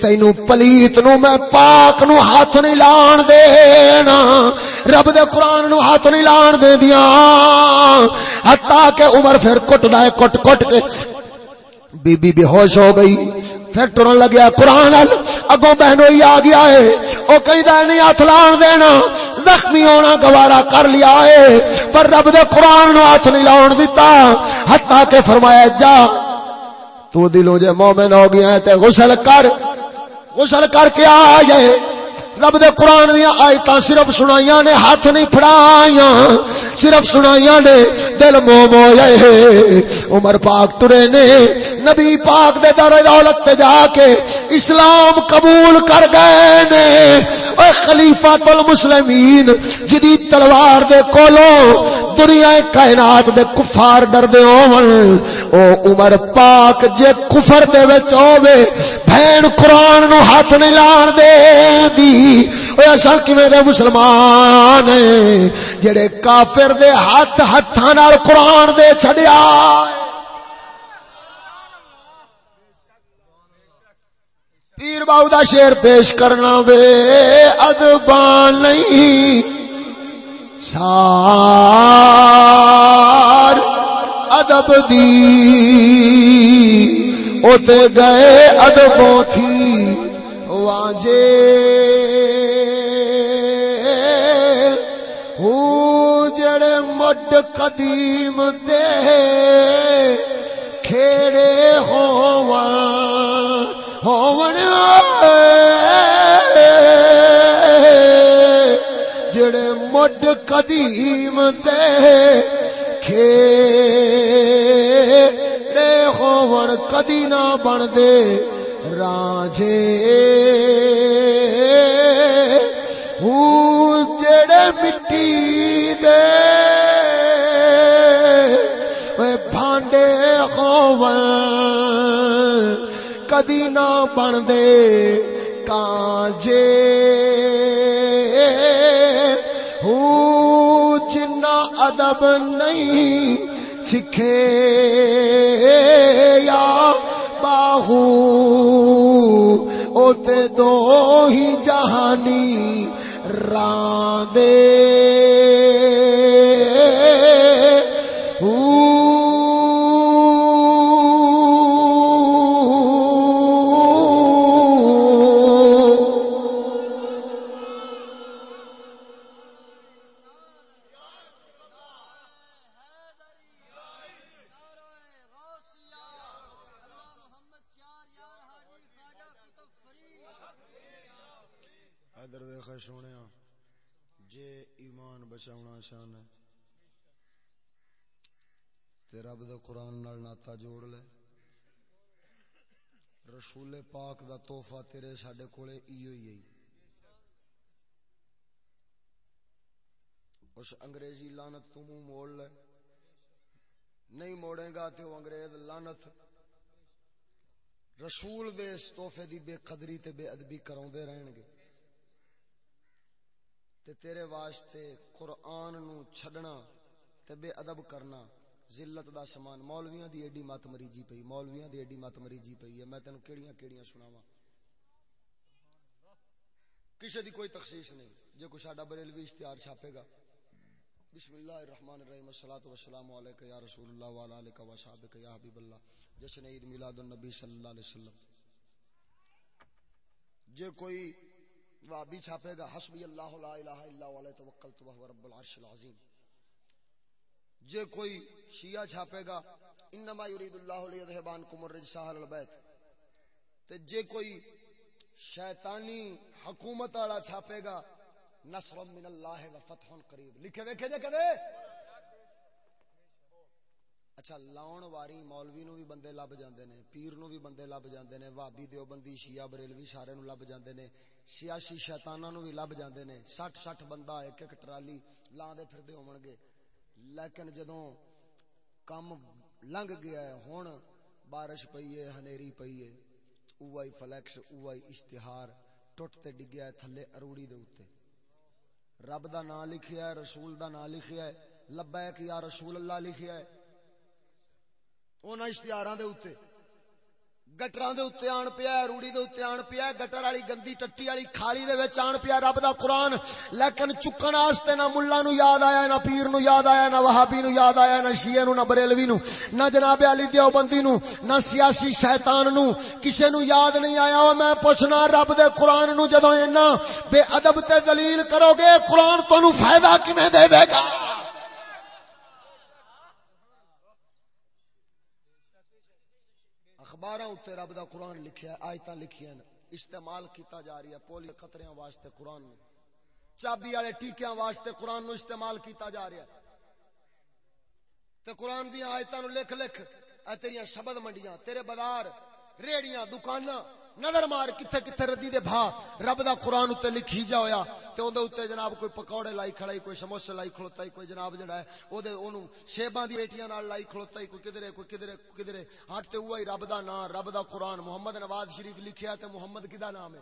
تینو پلیت نو میں پاک نو ہاتھ نہیں لان دینا۔ رب دے قرآن نو ہاتھ نہیں لان دے دیا ہتا کہ عمر پھر کٹ دائے کٹ کٹ کے۔ بی بی بے ہوش ہو گئی۔ پھر ٹرن لگیا، قرآن اگوں بہنو ہی آ گیا ہے۔ او کہیں دا نہیں ہاتھ لان دینا، زخمی ہونا گوارا کر لیا ہے۔ پر رب دے قرآن نو ہاتھ نہیں لان دیتا حتا کہ فرمایا، جا۔ تو دلوں جے مومن ہو گیا ہے، تے غسل کر۔ غسل کر کے آ جائے رب دے قرآن دیا آیت صرف سنائیاں نے، ہاتھ نہیں پھڑائیاں۔ صرف سنائیاں نے، دل مو مو جائے عمر پاک ٹرے نے، نبی پاک دے در دولت تے جا کے اسلام قبول کر گئے نے۔ اے خلیفہ المسلمین، جدی تلوار دے کولو دنیا کائنات دے کفار ڈر دے ہون۔ او عمر پاک جے کفر دے وچ ہوے بہن قرآن نو ہاتھ نہیں لان دے دی۔ اصا دے مسلمان جڑے کافر دے ہاتھ ہاتھاں نال قرآن دے چھڈیا؟ پیر باؤ دا شیر پیش کرنا وے ادبان نہیں، سار ادب دی۔ اوتے گئے ادبوں تھی، واجے۔ مڈ قدیم دے کھیڑے ہون ہون جڑے مڈ قدیم دے کھیڑے ہون کدی نہ بن دے راجے۔ کدی نہ بن دے کانجے جنا ادب نہیں سکھے یا باہو اوتے دو ہی جہانی راندے شان ہے۔ تیرا بد قرآن نال ناتا جوڑ لے۔ رسول پاک دا توحفہ تیرے ساڈے کولے ایو ہی ہے۔ اس انگریزی لانت تو منہ موڑ لے۔ نہیں موڑے گا تے وہ انگریز لانت رسول دے اس توحفے دی بے قدری تے بے ادبی کراؤں رہن گے۔ تے تیرے واسطے قرآن نو چھڑنا تے بے ادب کرنا ذلت دا سامان۔ مولویاں دی ایڈی مت مریجی پئی، مولویاں دی ایڈی مت مریجی پئی ہے۔ میں تینوں کیڑیاں کیڑیاں سناواں۔ کسے دی کوئی تخصیص نہیں۔ جے کوئی ساڈا بریلوی اشتہار چھاپے گا۔ بسم اللہ الرحمن الرحیم۔ الصلوۃ والسلام علیک یا رسول اللہ وعلی آلک و صحابک یا حبیب اللہ۔ جشن عید میلاد النبی صلی اللہ علیہ وسلم۔ جے کوئی وابی چھاپے گا. حسبی اللہ لا الہ الا اللہ علیہ تو وهو رب العرش العظیم. جے کوئی شیعہ چھاپے گا، انما یرید اللہ لیذہبان کم الرجس اہل البیت. تے جے کوئی شیطانی حکومت والا چھاپے گا نصر من اللہ و فتح قریب. لکھے ویکھے جے کدے؟ اچھا لاؤن واری مولوی نو بھی بندے لب جاندے نے، پیر نو بھی بندے لب جاندے نے وہابی دیوبندی، شیعہ بریلوی سارے نو لب جاندے نے، سیاسی شیطاناں نو بھی لب جاندے نے 60 60 بندہ ایک ایک ٹرالی لاندے پھردے ہون گے۔ لیکن جدوں کم لنگ گیا ہے ہوں بارش پئی ہے، ہنیری پئی ہے فلیکس اوہی اشتہار ٹوٹ تے ڈگیا ہے تھلے اروڑی دے اوتے۔ رب دا نام لکھیا ہے، رسول دا نام لکھیا ہے، لبیک یا رسول اللہ لکھیا ہے۔ انہاں اشتہاراں دے اوتے گٹراں دے آن پیا روڑی دے آن پیا گٹر والی گندی ٹٹی والی کھالی دے وچ آن پیا رب دا قرآن لیکن چکن واسطے نہ ملا نو یاد آیا نہ پیر نو یاد آیا نہ وہابی نو یاد آیا نہ شیعہ نو نہ بریلوی نو نہ جناب علی دیوبندی نو نہ سیاسی شیطان نو کسے نو یاد نہیں آیا او میں پوچھنا رب دے قرآن نو جدوں اینا بے ادب تے ذلیل کرو گے قرآن تانوں فائدہ کیویں دے گا اخبار اتنے رب دا قرآن لکھیا آیت لکھیا نا استعمال کیتا جا رہی ہے پولی قطریاں واسطے قرآن نو۔ چابی والے ٹیکیاں واسطے قرآن نو استعمال کیتا جا رہا ہے۔ تے قرآن دیا آیت نو لکھ لکھ، اے تیریاں شبد منڈیاں، تیرے بازار، ریڑیاں، دکاناں نظر مار کتھے کتھے ردی دے بھا، رب دا قرآن اتے لکھی جا ہویا، تے اون دے اتے جناب کوئی پکوڑے لائی کھڑائی کوئی سموسے لائی کھڑوتا ہے کوئی جناب جڑا ہے، او دے اونوں شیباں دی بیٹیاں نال لائی کھڑوتا ہے کوئی کدھرے کوئی کدھرے کوئی کدھرے، ہٹ تے اوہی رب دا نام، رب دا قرآن، محمد نواز شریف لکھیا تے محمد کدا نام ہے؟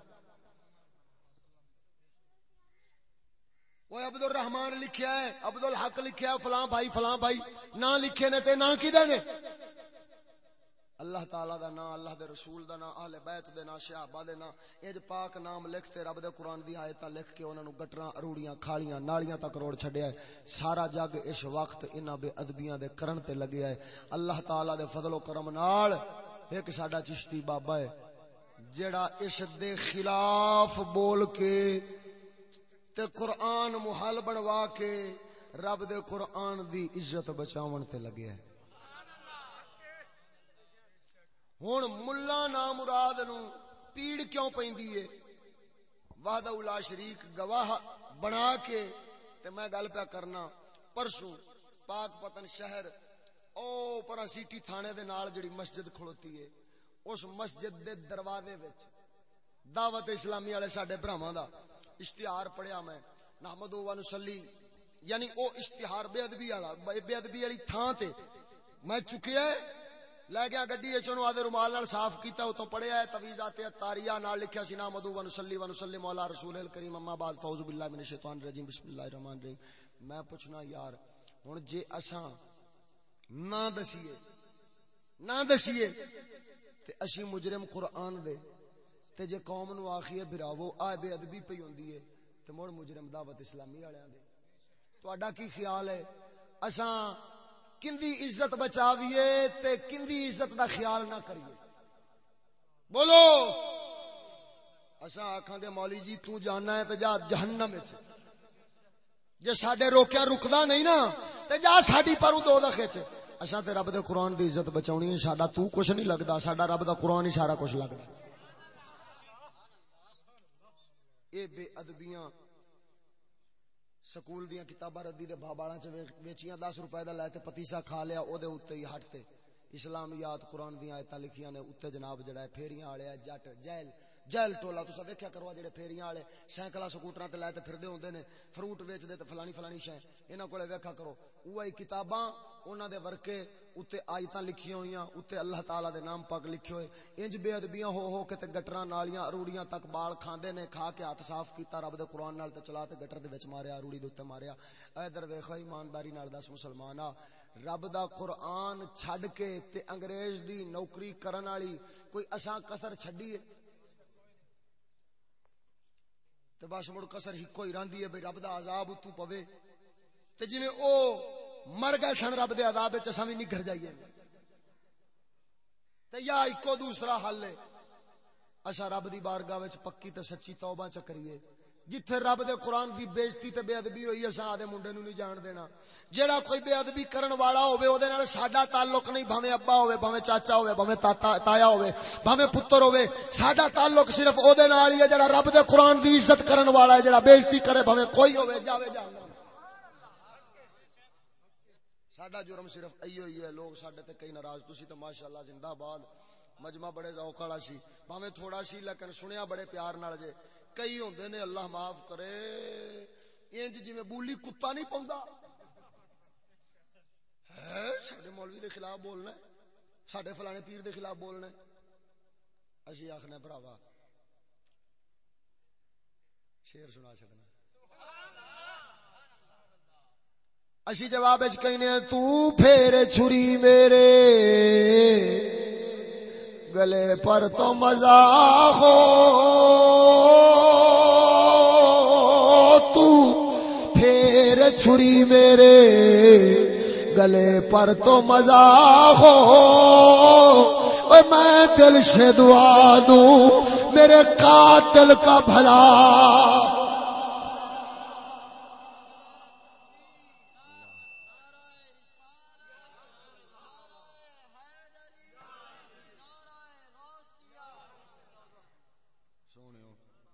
وہ عبد الرحمان لکھیا ہے عبد الحق لکھیا ہے، فلاں بھائی فلاں بھائی نہ لکھے نے تے نہ کدے نے؟ اللہ تعالی دا نام، اللہ دے رسول دا نام، اہل بیت دے نام صحابہ دے نام اج پاک نام لکھ تے رب دے قرآن دی آیتاں لکھ کے انہاں نو گٹراں، اروڑیاں، کھالیاں، نالیاں تک روڑ چھڈیا ہے۔ سارا جگ اس وقت انہاں بے ادبیاں دے کرن تے لگیا ہے۔ اللہ تعالی دے فضل و کرم نال ایک ساڈا چشتی بابا ہے جڑا اس دے خلاف بول کے تے قرآن محل بنوا کے رب دے قرآن دی عزت بچاون تے لگیا ہے۔ ہوں ملا نام مراد نو پیڑ کیوں پیندی ہے؟ وحدہ اولا شریک گواہ بنا کے تے میں گل پیا کرنا، پرسوں پاک پتن شہر، او پر سیٹی تھانے دے نال جڑی مسجد کھڑوتی ہے، اس مسجد دے دروازے وچ دعوت اسلامی والے ساڈے بھراواں دا اشتہار پڑھیا میں نحمد و نصلی یعنی او اشتہار بے ادبی والا، بے ادبی والی تھان تے میں چکیا ہے لے گیا گڈی وچ اونوں آدے رومال نال صاف کیتا او تو پڑھیا ہے تویزات تاریہ نال لکھیا سی، نام مدو ون صلی ون صلی مولا رسول الکریم اما بعد فوز بالله من الشیطان الرجیم، بسم اللہ الرحمن الرحیم۔ میں پوچھنا یار، ہن جے اساں نہ دسیے نہ دسیے، تے اسی مجرم قرآن دے، تے جے قوم نو آکھیے بھراوو آ بے ادبی پئی ہوندی ہے، تے مڑ مجرم دعوت اسلامی والےاں دے۔ تہاڈا کی خیال ہے؟ اساں کندی عزت بچاویے تے کندی عزت دا خیال نہ کریے۔ بولو۔ اساں آکھاں گے مولی جی تو جاننا ہے تے جا جہنم وچ۔ جے ساڈے روکیا رکدا نہیں نا، تے جا ساڈی پروں دو دا کھچ اساں تے رب دے قرآن دی عزت بچاونی ہے، ساڈا تو کچھ نہیں لگدا، ساڈا رب دا قرآن ہی سارا کچھ لگدا۔ اے بے ادبیاں۔ سکول دیا کتاباں ردی دے بھاباڑاں چ ویچیاں 10 روپے دا لے تے پتیسا کھا لیا او دے اوتے ہی ہٹ تے۔ اسلامیات قرآن دیا ایتاں لکھیاں نے اوتے جناب جڑا ہے، پھیریاں والے جٹ، جیل جیل ٹولا تسا ویکھیا کرو جڑے پھیریاں والے سائیکلاں سکوٹراں تے لے تے پھردے ہوندے نے۔ فروٹ ویچ دے تے فلانی فلانی شے۔ انہاں کولے ویکھا کرو۔ اوہی کتاباں انہاں دے ورکے اوتے آیتاں لکھیاں ہویاں اوتے اللہ تعالی دے نام پاک لکھے ہوئے۔ انج بے ادبیاں ہو ہو کے تے گٹراں نالیاں اروڑیاں تک بال کھاندے نے، کھا کے ہاتھ صاف کیتا، رب دے قرآن نال تے چلا تے گٹر دے وچ ماریا اروڑی دے اوتے ماریا۔ ادھر ویکھو ایمانداری نال دس مسلمانا رب دا قرآن چھڈ کے تے انگریز دی نوکری کرن والی کوئی اساں کسر چھڈی ہے؟ تے بس مڑ کسر ہکو ہی راندی ہے بھئی رب دا عذاب اتو پوے۔ تے جویں او مر گئے سن رب دے عذاب وچ، اساں وی نگھر جائیے۔ تے یا اکو دوسرا حل ہے۔ اسا رب دی بارگاہ وچ پکی تے سچی توبہ چ کریے۔ جتھے رب دے قرآن دی بےزتی تے بے ادبی ہوئی، اساں آدے منڈے نو نہیں جان دینا۔ جیڑا کوئی بے ادبی کرن والا ہوے او دے نال ساڈا تعلق نہیں بھاویں ابا ہوے بھاویں چاچا ہوے بھاویں تاتا، تایا ہوے بھاویں پتر ہوے ساڈا تعلق صرف او دے نال ہی ہے، جیڑا رب دے قرآن دی عزت کرن والا ہے، جیڑا بےزتی کرے بھاویں کوئی ہوے جاوے جاننا ساڈا جرم صرف ایو ہی ہے، لوگ ساڈے تے کئی ناراض۔ تسی تے ماشاءاللہ زندہ باد مجمع بڑے ذوق والا سی۔ بھاویں تھوڑا سی، لیکن سنیا بڑے پیار نال جے۔ کئی ہوندے نے، اللہ معاف کرے۔ انج جویں بولی کتا نہیں پوندا ہے، ساڈے مولوی دے خلاف بولنا ہے۔ سڈے فلانے پیر دے خلاف بولنا اسی آخنا براوا شیر سنا چڈنا اسی جواب کہنے تو پھر چھری میرے گلے پر تو مزہ ہو۔ تو پھر چھری میرے گلے پر تو مزہ ہو۔ میں دل سے دعا دوں، میرے قاتل کا بھلا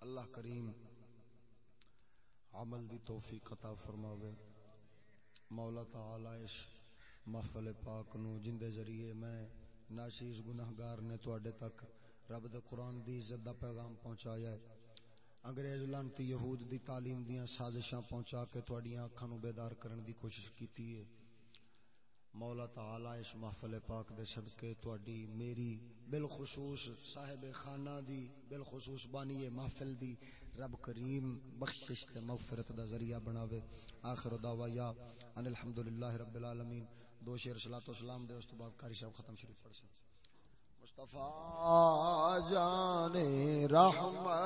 اللہ کریم عمل دی توفیق عطا فرماوے۔ مولا تعالی اس محفل پاک نو جن دے ذریعے میں ناشیز گناہگار نے تواڈے تک رب دے قرآن دی عزت دا پیغام پہنچایا ہے۔ انگریز لانتی یہود دی تعلیم دیاں سازشاں پہنچا کے تواڈیاں اکھاں نو بیدار کرن دی کوشش کیتی ہے۔ مولا تعالی اس محفل پاک دے صدقے تواڈی میری بالخصوص صاحب خانہ دی بالخصوص بانی محفل دی رب کریم بخشش تے مغفرت دا ذریعہ بناوے۔ آخر دعوا یا ان الحمدللہ رب العالمین۔ دو شیر صلاۃ و سلام دے، اس تو بعد قاری صاحب ختم شریف پڑھ سن مصطفی جان رحمت